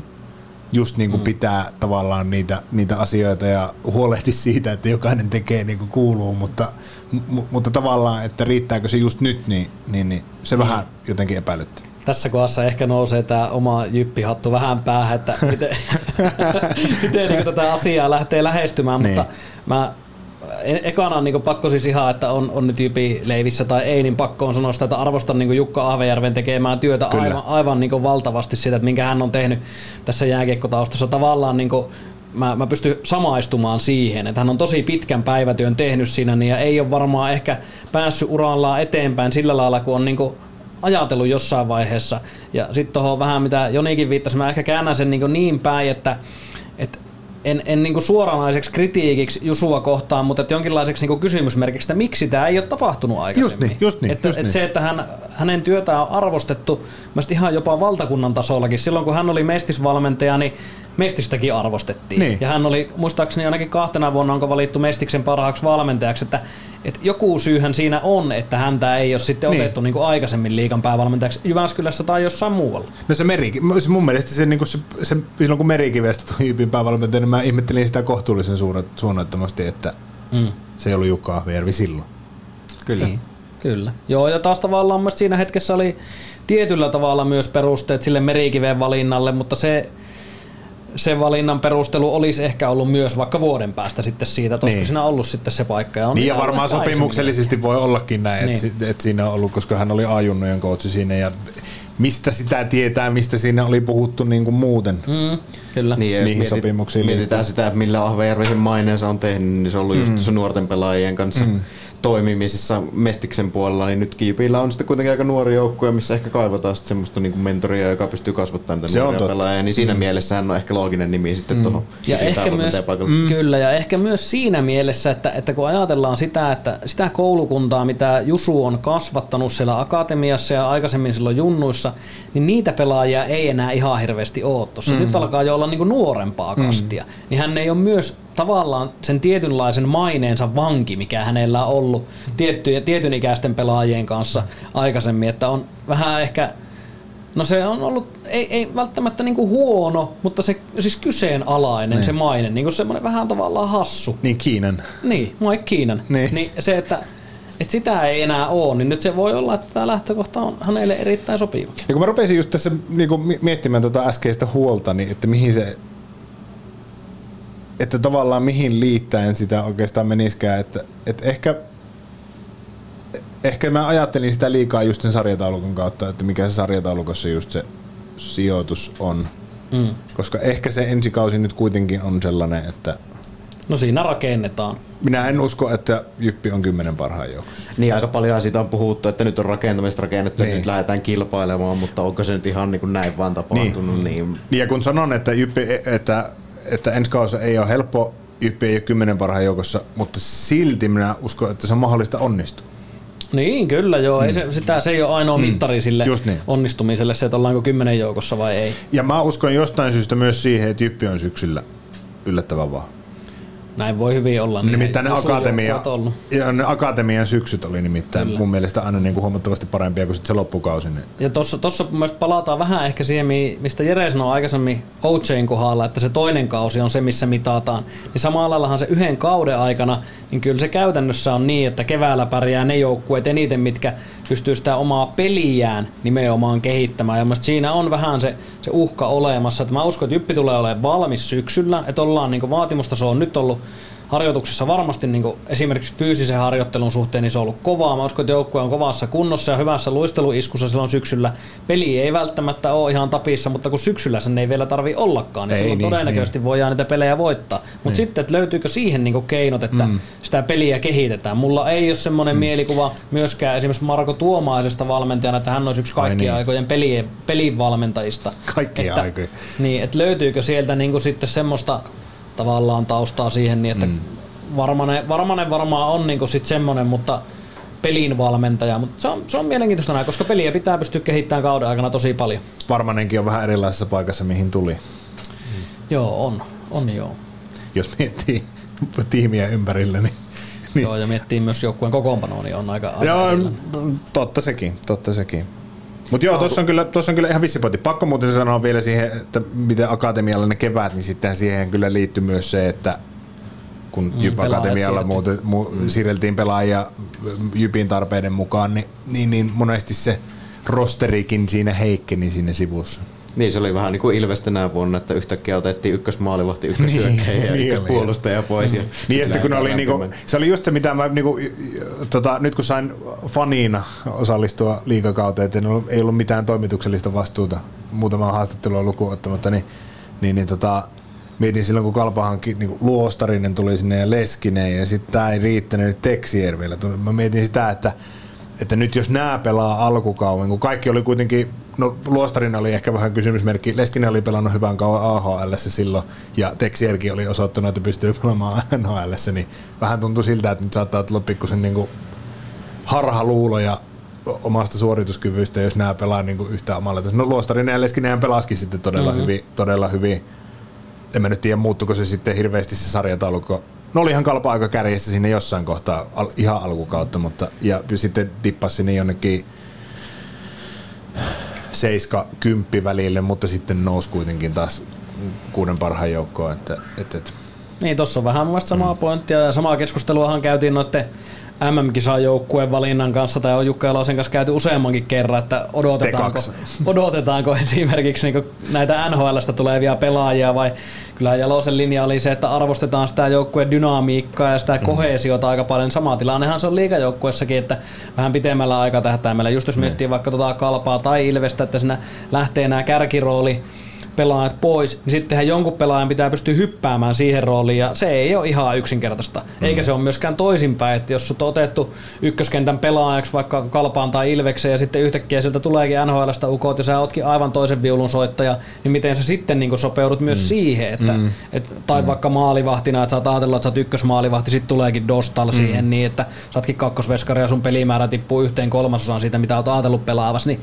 just niin kuin mm. pitää tavallaan niitä, niitä asioita ja huolehdi siitä, että jokainen tekee niin kuin kuuluu, mutta, m- mutta tavallaan, että riittääkö se just nyt, niin, niin, niin se vähän jotenkin epäilyttää. Tässä kohdassa ehkä nousee tämä oma jyppihattu vähän päähän, että miten, [laughs] [laughs] miten niin tätä asiaa lähtee lähestymään, Niin. mutta mä ekana on niin pakko siis ihan, että on, on nyt Jypi leivissä tai ei, niin pakko on sanoa sitä, että arvostan niin Jukka Ahvejärven tekemään työtä Kyllä. aivan, aivan niin valtavasti sitä, että minkä hän on tehnyt tässä jääkiekkotaustassa. Tavallaan niin mä, mä pystyn samaistumaan siihen, että hän on tosi pitkän päivätyön tehnyt siinä niin, ja ei ole varmaan ehkä päässyt urallaan eteenpäin sillä lailla, kun on niin ajatellut jossain vaiheessa. Ja sitten tuohon vähän mitä Jonikin viittasi, mä ehkä käännän sen niin, niin päin, että, että en, en niin suoranaiseksi kritiikiksi Jusua kohtaan, mutta että jonkinlaiseksi niin kysymysmerkiksi, että miksi tämä ei ole tapahtunut aikaisemmin. Just niin, just niin, että, just että niin. se, että hän, hänen työtään on arvostettu ihan jopa valtakunnan tasollakin. Silloin kun hän oli mestisvalmentaja, niin Mestistäkin arvostettiin. Niin. Ja hän oli muistaakseni ainakin kahtena vuonna onko valittu Mestiksen parhaaksi valmentajaksi, että, että joku syyhän siinä on, että häntä ei ole sitten Niin. otettu niin kuin aikaisemmin liikan päävalmentajaksi Jyväskylässä tai jossain muualla. No se Merikin, se mun mielestä se, niin se, se, silloin kun Merikivestä tuli Jypin päävalmentaja, niin mä ihmettelin sitä kohtuullisen suunnat, suunnattomasti, että Mm. se ei ollut Jukka Ahvejärvi silloin. Kyllä. Niin, kyllä. Joo, ja taas tavallaan siinä hetkessä oli tietyllä tavalla myös perusteet sille merikiven valinnalle, mutta se, se valinnan perustelu olisi ehkä ollut myös vaikka vuoden päästä sitten siitä, että olisiko Niin. siinä ollut sitten se paikka. Ja on Niin ja varmaan sopimuksellisesti voi ollakin näin, Niin. että et siinä on ollut, koska hän oli ajunnojen coachi siinä ja mistä sitä tietää, mistä siinä oli puhuttu niin kuin muuten. Mm, kyllä. Niin, Niihin mietit- sopimuksiin Mietitään liittyen. sitä, että millä Ahvejärvi sen maineensa on tehnyt, niin se on ollut just tuossa nuorten pelaajien kanssa mm. Toimimisessa Mestiksen puolella, niin nytkin Jypillä on sitten kuitenkin aika nuori joukkue, missä ehkä kaivataan sitten semmoista niinku mentoria, joka pystyy kasvattamaan on nuoria totta. pelaajia, niin siinä mm. mielessä hän on ehkä looginen nimi sitten mm. tuohon Ja ehkä myös, paikalle. kyllä, ja ehkä myös siinä mielessä, että, että kun ajatellaan sitä, että sitä koulukuntaa, mitä Jusu on kasvattanut siellä akatemiassa ja aikaisemmin silloin junnuissa, niin niitä pelaajia ei enää ihan hirveästi ole tuossa. Mm. Nyt alkaa jo olla niinku nuorempaa kastia. Mm. Niin hän ei ole myös tavallaan sen tietynlaisen maineensa vanki, mikä hänellä on ollut tiettyjen, tietyn ikäisten pelaajien kanssa aikaisemmin, että on vähän ehkä No se on ollut, ei, ei välttämättä niinku huono, mutta se siis kyseenalainen Niin. se maine, niinku semmoinen vähän tavallaan hassu. Niin Kiinan. Niin, Mike Keenan. Niin. niin se, että, että sitä ei enää ole, niin nyt se voi olla, että tämä lähtökohta on hänelle erittäin sopiva. Ja kun mä rupesin just tässä niinku mi- miettimään tuota äskeistä huolta, niin että mihin se että tavallaan mihin liittäen sitä oikeastaan meniskään, että, että ehkä ehkä mä ajattelin sitä liikaa just sen sarjataulukon kautta, että mikä se sarjataulukossa just se sijoitus on. Mm. Koska ehkä se ensikausi nyt kuitenkin on sellainen, että No siinä rakennetaan. minä en usko, että Jyppi on kymmenen parhaan joukossa. Niin aika paljon siitä on puhuttu, että nyt on rakentamista rakennettu niin. Ja nyt lähdetään kilpailemaan, mutta onko se nyt ihan niin kuin näin vaan tapahtunut, niin, niin Niin ja kun sanon, että, Jyppi, että, että ensi kausi ei ole helppo, Jyppi ei ole kymmenen parhaan joukossa, mutta silti minä uskon, että se on mahdollista onnistua. Niin, kyllä joo. Ei se, sitä, se ei ole ainoa mittari sille Mm. Just niin. onnistumiselle, se, että ollaanko kymmenen joukossa vai ei. Ja mä uskon jostain syystä myös siihen, että Jyppi on syksyllä yllättävän vahva. Näin voi hyvin olla. Niin Nimittäin ne, akatemia, ja ne akatemian syksyt oli nimittäin Kyllä. mun mielestä aina niin kuin huomattavasti parempia kuin sit se loppukausi. Niin. Ja tuossa tossa mielestä palataan vähän ehkä siihen, mi- mistä Jere sanoi aikaisemmin OJn kohdalla, että se toinen kausi on se, missä mitataan. Niin samalla laillahan se yhden kauden aikana, niin kyllä se käytännössä on niin, että keväällä pärjää ne joukkueet eniten, mitkä pystyy sitä omaa peliään nimenomaan kehittämään. Ja siinä on vähän se, se uhka olemassa. Että mä uskon, että Jyppi tulee olemaan valmis syksyllä, että ollaan niin vaatimustaso on nyt ollut harjoituksissa varmasti niin esimerkiksi fyysisen harjoittelun suhteen niin se on ollut kovaa. Mä uskon, että joukkue on kovassa kunnossa ja hyvässä luisteluiskussa silloin syksyllä. Peli ei välttämättä ole ihan tapissa, mutta kun syksyllä sen ei vielä tarvi ollakaan, niin Ei silloin niin, todennäköisesti voidaan niitä pelejä voittaa. Mutta Niin. sitten, että löytyykö siihen niin keinot, että mm. sitä peliä kehitetään. Mulla ei ole semmoinen mm. mielikuva myöskään esimerkiksi Marko Tuomaisesta valmentajana, että hän olisi yksi Ai kaikkien niin. aikojen pelien, pelin valmentajista. Kaikkien aikojen. Niin, että löytyykö sieltä niin sitten semmoista tavallaan taustaa siihen, niin että mm. Varmanen, Varmanen varmaan on niin sit semmoinen, mutta pelin valmentaja. Mutta se on, se on mielenkiintoista näin, koska peliä pitää pystyä kehittämään kauden aikana tosi paljon. Varmanenkin on vähän erilaisessa paikassa, mihin tuli. Joo, on. On joo. Jos miettii [laughs] tiimiä ympärillä, niin... niin. Joo, ja miettii myös joukkueen kokoonpanoa, niin on aika, aika Joo, erilainen. totta sekin, totta sekin. Mutta joo, tuossa on, kyllä, tossa on kyllä ihan vissi pointti. Pakko muuten sanoa vielä siihen, että miten akatemialla ne kevät, niin sitten siihen kyllä liittyy myös se, että kun Mm, Jyp Akatemialla muuten, mu, siirreltiin pelaajia Jypin tarpeiden mukaan, niin, niin, niin monesti se rosterikin siinä heikkeni siinä sivussa. Niin, se oli vähän niin kuin Ilves tänä vuonna, että yhtäkkiä otettiin ykkösmaalivahti, ykkösyökkäjä ja niin ykköspuolustaja pois. Ja Niin ja sitten kun oli niinku, se oli just se mitä mä niinku, tota, nyt kun sain faniina osallistua liikakauteen, että ei ollut, ei ollut mitään toimituksellista vastuuta muutamaa haastattelua lukuun ottamatta, niin, niin, niin tota, mietin silloin kun Kalpahankin niin Luostarinen tuli sinne ja Leskinen ja sitten tämä ei riittänyt tuli. Mä mietin sitä, että että nyt jos nämä pelaa alkukauden, kun kaikki oli kuitenkin, no Luostarinen oli ehkä vähän kysymysmerkki, Leskinen oli pelannut hyvän kauan AHL silloin, ja Texierkin oli osoittanut, että pystyy pelaamaan [laughs] NHL, niin vähän tuntui siltä, että nyt saattaa tulla pikkusen niin harhaluuloja omasta suorituskyvystä, jos nämä pelaa niin kuin yhtä omalla. No Luostarinen ja Leskinen pelasikin sitten todella, mm-hmm. hyvin, todella hyvin. En mä nyt tiedä, muuttuko se sitten hirveästi se sarjataulukko. No oli ihan kalpa aika kärjessä sinne jossain kohtaa, al, ihan alkukautta, mutta ja sitten dippasi sinne jonnekin 7-10 välille, mutta sitten nousi kuitenkin taas kuuden parhaan joukkoon. Että, että, että. Niin, tossa on vähän mun samaa pointtia ja samaa keskusteluahan käytiin noiden MM-kisan joukkueen valinnan kanssa tai on Jukka Jalosen kanssa käyty useammankin kerran, että odotetaanko, odotetaanko [laughs] esimerkiksi niin näitä NHLstä tulevia pelaajia vai kyllä Jalosen linja oli se, että arvostetaan sitä joukkueen dynamiikkaa ja sitä mm. kohesiota aika paljon. Sama tilannehan se on liikajoukkuessakin, että vähän pitemmällä aikatähtäimellä, just jos miettii vaikka tuota kalpaa tai Ilvestä, että siinä lähtee nämä kärkirooli pelaajat pois, niin sittenhän jonkun pelaajan pitää pystyä hyppäämään siihen rooliin, ja se ei ole ihan yksinkertaista. Mm. Eikä se ole myöskään toisinpäin, että jos sut on otettu ykköskentän pelaajaksi vaikka Kalpaan tai Ilvekseen, ja sitten yhtäkkiä sieltä tuleekin NHLstä ukot, ja sä ootkin aivan toisen viulun soittaja, niin miten sä sitten niin sopeudut myös mm. siihen, että, mm. et, tai mm. vaikka maalivahtina, että sä oot ajatellut, että sä oot ykkösmaalivahti, sitten tuleekin Dostal mm. siihen niin, että sä ootkin kakkosveskari ja sun pelimäärä tippuu yhteen kolmasosaan siitä, mitä oot ajatellut pelaavasi, niin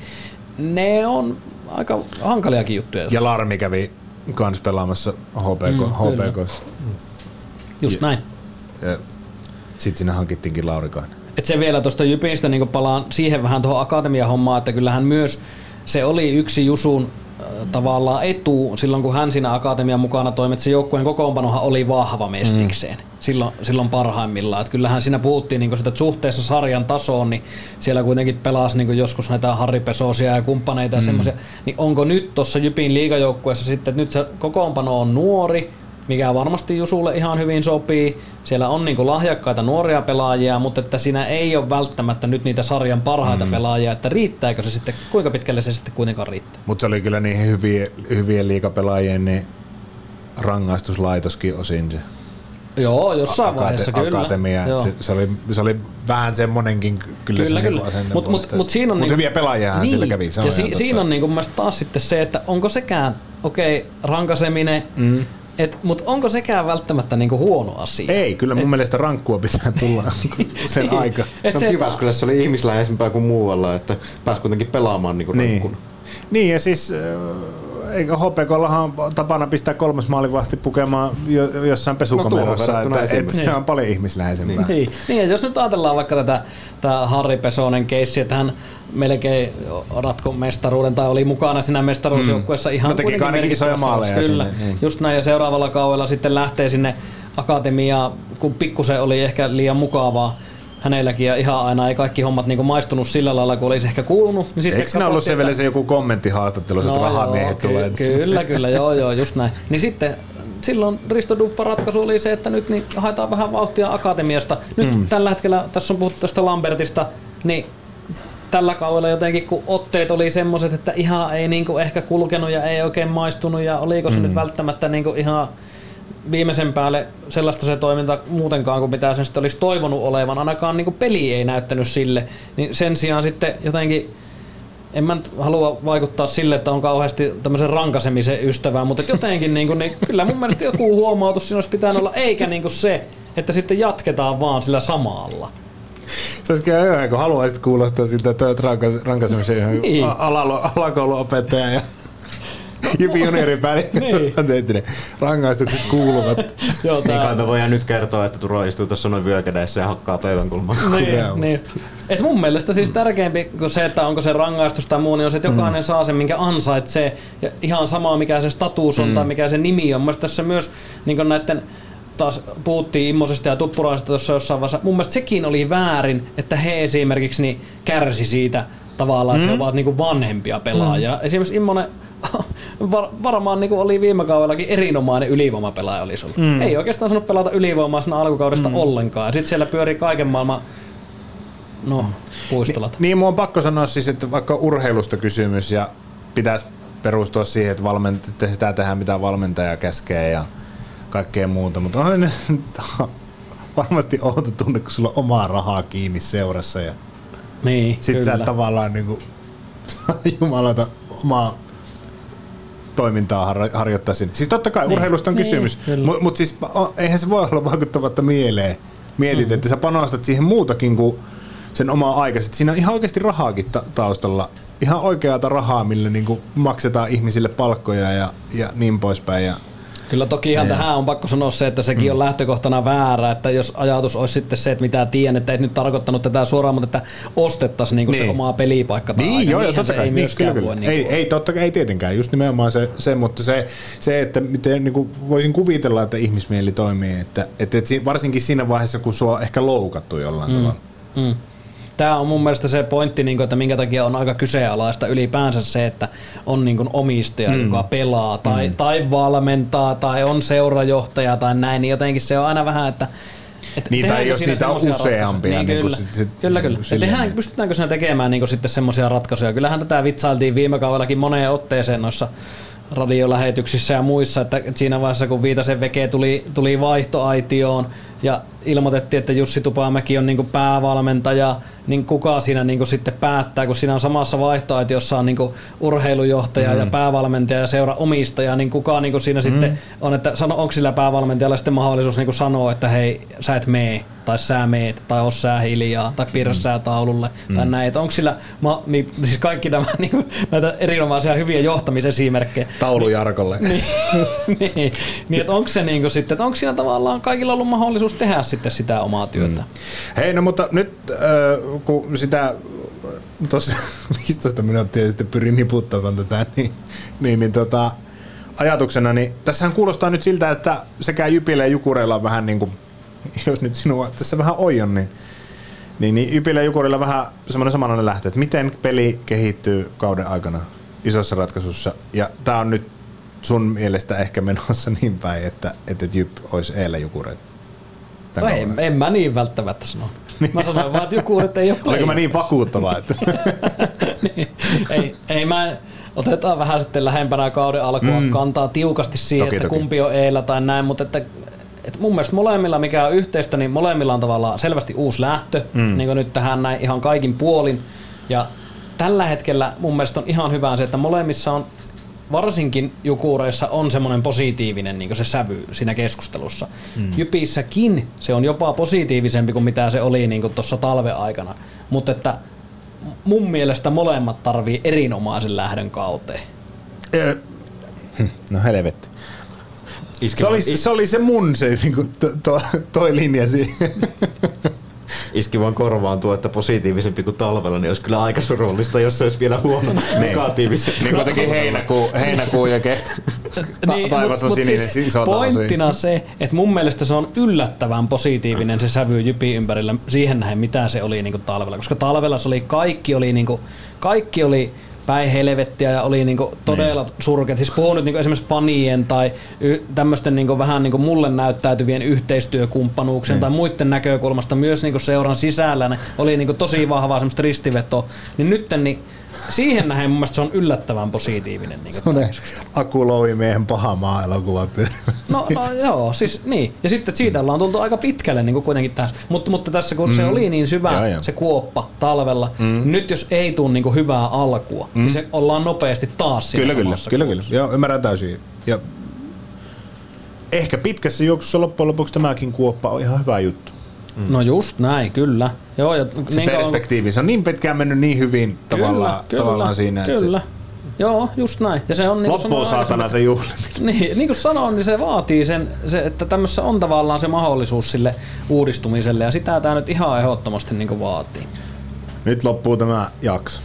ne on aika hankaliakin juttuja. Ja Larmi kävi kans pelaamassa HPK, mm, HPKssa. Just näin. Ja sitten sinne hankittiinkin Laurikainen. Et se vielä tuosta Jypistä niin palaan siihen vähän tuohon akatemia-hommaan, että kyllähän myös se oli yksi Jusun tavallaan etu silloin, kun hän siinä akatemian mukana toimi, että se joukkueen kokoonpanohan oli vahva mestikseen mm. silloin, silloin parhaimmillaan. Että kyllähän siinä puhuttiin niin sitä, että suhteessa sarjan tasoon, niin siellä kuitenkin pelasi niin joskus näitä Harri Pesosia ja kumppaneita mm. ja semmoisia. Niin onko nyt tuossa Jypin liigajoukkueessa sitten, että nyt se kokoonpano on nuori, mikä varmasti Jusulle ihan hyvin sopii. Siellä on niin lahjakkaita nuoria pelaajia, mutta että siinä ei ole välttämättä nyt niitä sarjan parhaita mm. pelaajia, että riittääkö se sitten, kuinka pitkälle se sitten kuitenkaan riittää. Mutta se oli kyllä niihin hyvien, hyvien liikapelaajien niin rangaistuslaitoskin osin se. Joo, jossain Akate- vaiheessa kyllä. Akatemia, Joo. Se, se, oli, se oli vähän semmonenkin kyllä, kyllä, kyllä. Niinku mutta mut, mut siinä on mut niinku, hyviä pelaajia niin, siellä kävi. Se ja si, siinä on niinku taas sitten se, että onko sekään, okei, okay, rankaseminen, mm et, mutta onko sekään välttämättä niinku huono asia? Ei, kyllä mun et, mielestä rankkua pitää tulla [laughs] sen niin, aika. Et no se, Jyväskylässä oli ihmisläheisempää kuin muualla, että pääsi kuitenkin pelaamaan niinku niin. rankkuna. Niin ja siis eikö HPKllahan tapana pistää kolmas maalivahti pukemaan jo, jossain pesukomerossa, no, että, että se on paljon ihmisläheisempää. Niin. niin, ja jos nyt ajatellaan vaikka tätä, tätä Harri Pesonen keissi, että hän melkein ratko mestaruuden tai oli mukana siinä mestaruusjoukkueessa mm. ihan no teki ainakin isoja maaleja Kyllä, sinne, niin. just näin ja seuraavalla kaudella sitten lähtee sinne akatemiaan, kun pikkusen oli ehkä liian mukavaa hänelläkin ja ihan aina ei kaikki hommat niinku maistunut sillä lailla, kuin olisi ehkä kuulunut. Niin Eikö siinä ollut se vielä se joku kommenttihaastattelu, no että rahamiehet ky- tulee? Kyllä, kyllä, joo, [laughs] joo, just näin. Niin sitten silloin Risto Duffa ratkaisu oli se, että nyt niin haetaan vähän vauhtia akatemiasta. Nyt mm. tällä hetkellä, tässä on puhuttu tästä Lambertista, niin tällä kaudella jotenkin, kun otteet oli semmoiset, että ihan ei niinku ehkä kulkenut ja ei oikein maistunut ja oliko se mm. nyt välttämättä niinku ihan viimeisen päälle sellaista se toiminta muutenkaan kuin mitä sen sitten olisi toivonut olevan, ainakaan niin peli ei näyttänyt sille, niin sen sijaan sitten jotenkin en mä nyt halua vaikuttaa sille, että on kauheasti tämmöisen rankasemisen ystävää, mutta jotenkin niin kuin, niin kyllä mun mielestä joku huomautus siinä olisi pitänyt olla, eikä niin kuin se, että sitten jatketaan vaan sillä samalla. Se olisi kyllä kun haluaisit kuulostaa sitä, että rankasemisen niin. alakouluopettaja ja [laughs] Jypi juniorin niin. rangaistukset kuuluvat. [laughs] Joo, tää... Niin kai me voidaan nyt kertoa, että Turo istuu tuossa noin vyökädessä ja hakkaa pöydän kulmaan. Niin, niin. Et mun mielestä siis tärkeämpi kuin se, että onko se rangaistus tai muu, niin on se, että jokainen mm. saa sen, minkä ansaitsee. Ja ihan sama, mikä se status on mm. tai mikä se nimi on. Mielestäni tässä myös niin näiden taas puhuttiin Immosesta ja Tuppuraisesta tuossa jossain vaiheessa. Mun mielestä sekin oli väärin, että he esimerkiksi niin kärsi siitä tavallaan, että mm. he ovat niin vanhempia pelaajia. Mm. Esimerkiksi Immonen [laughs] var, varmaan niin oli viime kaudellakin erinomainen ylivoimapelaaja olisi ollut. Mm. Ei oikeastaan sanonut pelata ylivoimaa siinä alkukaudesta mm. ollenkaan. Ja sitten siellä pyörii kaiken maailman no, puistolat. Ni, niin, mun on pakko sanoa siis, että vaikka urheilusta kysymys ja pitäisi perustua siihen, että valment- sitä tehdään mitä valmentaja käskee ja kaikkea muuta, mutta on [laughs] varmasti outo tunne, kun sulla on omaa rahaa kiinni seurassa ja niin, sit sä tavallaan niinku [laughs] jumalata omaa toimintaa har, harjoittaisin. Siis totta kai niin, urheilusta on niin, kysymys, mutta mut siis eihän se voi olla vaikuttavatta mieleen. Mietit, mm. että sä panostat siihen muutakin kuin sen omaa aikaa. Siinä on ihan oikeasti rahaakin ta- taustalla. Ihan oikeata rahaa, millä niinku maksetaan ihmisille palkkoja ja, ja niin poispäin. Ja Kyllä tokihan Joo. tähän on pakko sanoa se, että sekin mm. on lähtökohtana väärä, että jos ajatus olisi sitten se, että mitä tiedän, että ei nyt tarkoittanut tätä suoraan, mutta että ostettaisiin niinku niin. se Niin. oma pelipaikka tai Niin, aika, joo, joo, niinhän totta kai. ei Niin, myöskään kyllä, voi. kyllä. Niinku, Ei, ei, totta kai, ei tietenkään. Just nimenomaan se, se mutta se, se että miten niin kuin voisin kuvitella, että ihmismieli toimii, että, että, että si- varsinkin siinä vaiheessa, kun sua on ehkä loukattu jollain mm. tavalla. Mm. Tämä on mun mielestä se pointti, niin kuin, että minkä takia on aika kyseenalaista ylipäänsä se, että on niin kuin omistaja, mm. joka pelaa tai, mm. tai valmentaa tai on seurajohtaja tai näin, niin jotenkin se on aina vähän, että et Niin, tai jos niitä on useampia, niin kuin kyllä, sit- sit- kyllä, niin kyllä. silleen, tehdään, niin. pystytäänkö siinä tekemään niin sitten semmoisia ratkaisuja? Kyllähän tätä vitsailtiin viime kaudellakin moneen otteeseen noissa radiolähetyksissä ja muissa, että siinä vaiheessa kun Viitasen veke tuli, tuli vaihtoaitioon ja ilmoitettiin, että Jussi Tupamäki on niinku päävalmentaja, niin kuka siinä niinku sitten päättää, kun siinä on samassa vaihtoaitiossa on niinku urheilujohtaja mm. ja päävalmentaja ja seura omistaja, niin kuka niinku siinä mm. sitten on, että sano, onko sillä päävalmentajalla sitten mahdollisuus niinku sanoa, että hei, sä et mee, tai sä meet, tai os sä hiljaa, tai piirrä sä taululle, mm. tai näin, että onko sillä, ma, niin, siis kaikki nämä [laughs] niinku, näitä erinomaisia hyviä johtamisesimerkkejä, Taulu Jarkolle. niin, niin että onko se niinku sitten, että onko siinä tavallaan kaikilla ollut mahdollisuus tehdä sitten sitä omaa työtä? Mm. Hei, no mutta nyt äh, kun sitä tuossa [laughs] 15 minuuttia sitten pyrin niputtamaan tätä, niin, niin, niin tota, ajatuksena, niin tässähän kuulostaa nyt siltä, että sekä Jypillä ja Jukureilla on vähän niin kuin, [laughs] jos nyt sinua tässä vähän oion, niin, niin, niin Jypillä ja Jukurilla vähän semmoinen samanlainen lähtö, että miten peli kehittyy kauden aikana isossa ratkaisussa, ja tämä on nyt sun mielestä ehkä menossa [laughs] niin päin, että, että Jyp olisi eellä Jukureita. No en, en mä niin välttämättä sano. Mä sanoin vaan, että joku että ei ole Oliko mä niin vakuuttava, että [laughs] niin, ei, ei mä, otetaan vähän sitten lähempänä kauden alkua mm. kantaa tiukasti siihen, Toki, että toki. kumpi on eellä tai näin, mutta että, että mun mielestä molemmilla, mikä on yhteistä, niin molemmilla on tavallaan selvästi uusi lähtö, mm. niin kuin nyt tähän näin ihan kaikin puolin. Ja tällä hetkellä mun mielestä on ihan hyvä se, että molemmissa on varsinkin Jukureissa on semmoinen positiivinen niin se sävy siinä keskustelussa. Mm. Jypissäkin se on jopa positiivisempi kuin mitä se oli niin tuossa talven aikana. Mutta että mun mielestä molemmat tarvii erinomaisen lähdön kauteen. Hm, No helvetti. Iski, Se oli se, oli se mun se niinku, to, to, toi linja siihen. [laughs] iski vaan korvaan tuo, että positiivisempi kuin talvella, niin olisi kyllä aika surullista, jos se olisi vielä huono negatiivisempi. niin kuitenkin heinäkuu, heinäkuu ja ke, ta, taivas on mut sininen, siis, iso pointtina se, että mun mielestä se on yllättävän positiivinen se sävy Jypi ympärillä siihen nähden, mitä se oli niinku talvella. Koska talvella se oli, kaikki oli, niinku, kaikki oli päin helvettiä ja oli niinku todella niin. surkeat. Siis puhun nyt niinku esimerkiksi fanien tai y- tämmöisten niinku vähän niinku mulle näyttäytyvien yhteistyökumppanuuksien Niin. tai muiden näkökulmasta myös niinku seuran sisällä ne oli niinku tosi vahvaa semmoista ristivetoa. Niin nytten niin siihen nähden mun mielestä se on yllättävän positiivinen. Semmoinen Aku Louvimiehen paha maa-elokuva pyörimässä. No, no joo, siis niin. Ja sitten siitä ollaan tultu aika pitkälle niin kuin kuitenkin tässä. Mutta, mutta tässä kun mm. se oli niin syvä Joo, joo. se kuoppa talvella, mm. nyt jos ei tule niin kuin hyvää alkua, mm. niin se ollaan nopeasti taas siinä Kyllä, kyllä, kyllä, kyllä. Joo, ymmärrän täysin. Ja ehkä pitkässä juoksussa loppujen lopuksi tämäkin kuoppa on ihan hyvä juttu. Mm. No just näin, kyllä. Joo, ja Se niin perspektiivi, se on niin pitkään mennyt niin hyvin tavallaan, kyllä, tavallaan siinä, että Kyllä. se Joo, just näin. Ja se on niin loppuu saatana se juhliminen. [laughs] Niin, niin kuin sanoin, niin se vaatii sen, se, että tämmössä on tavallaan se mahdollisuus sille uudistumiselle, ja sitä tämä nyt ihan ehdottomasti niin vaatii. Nyt loppuu tämä jakso.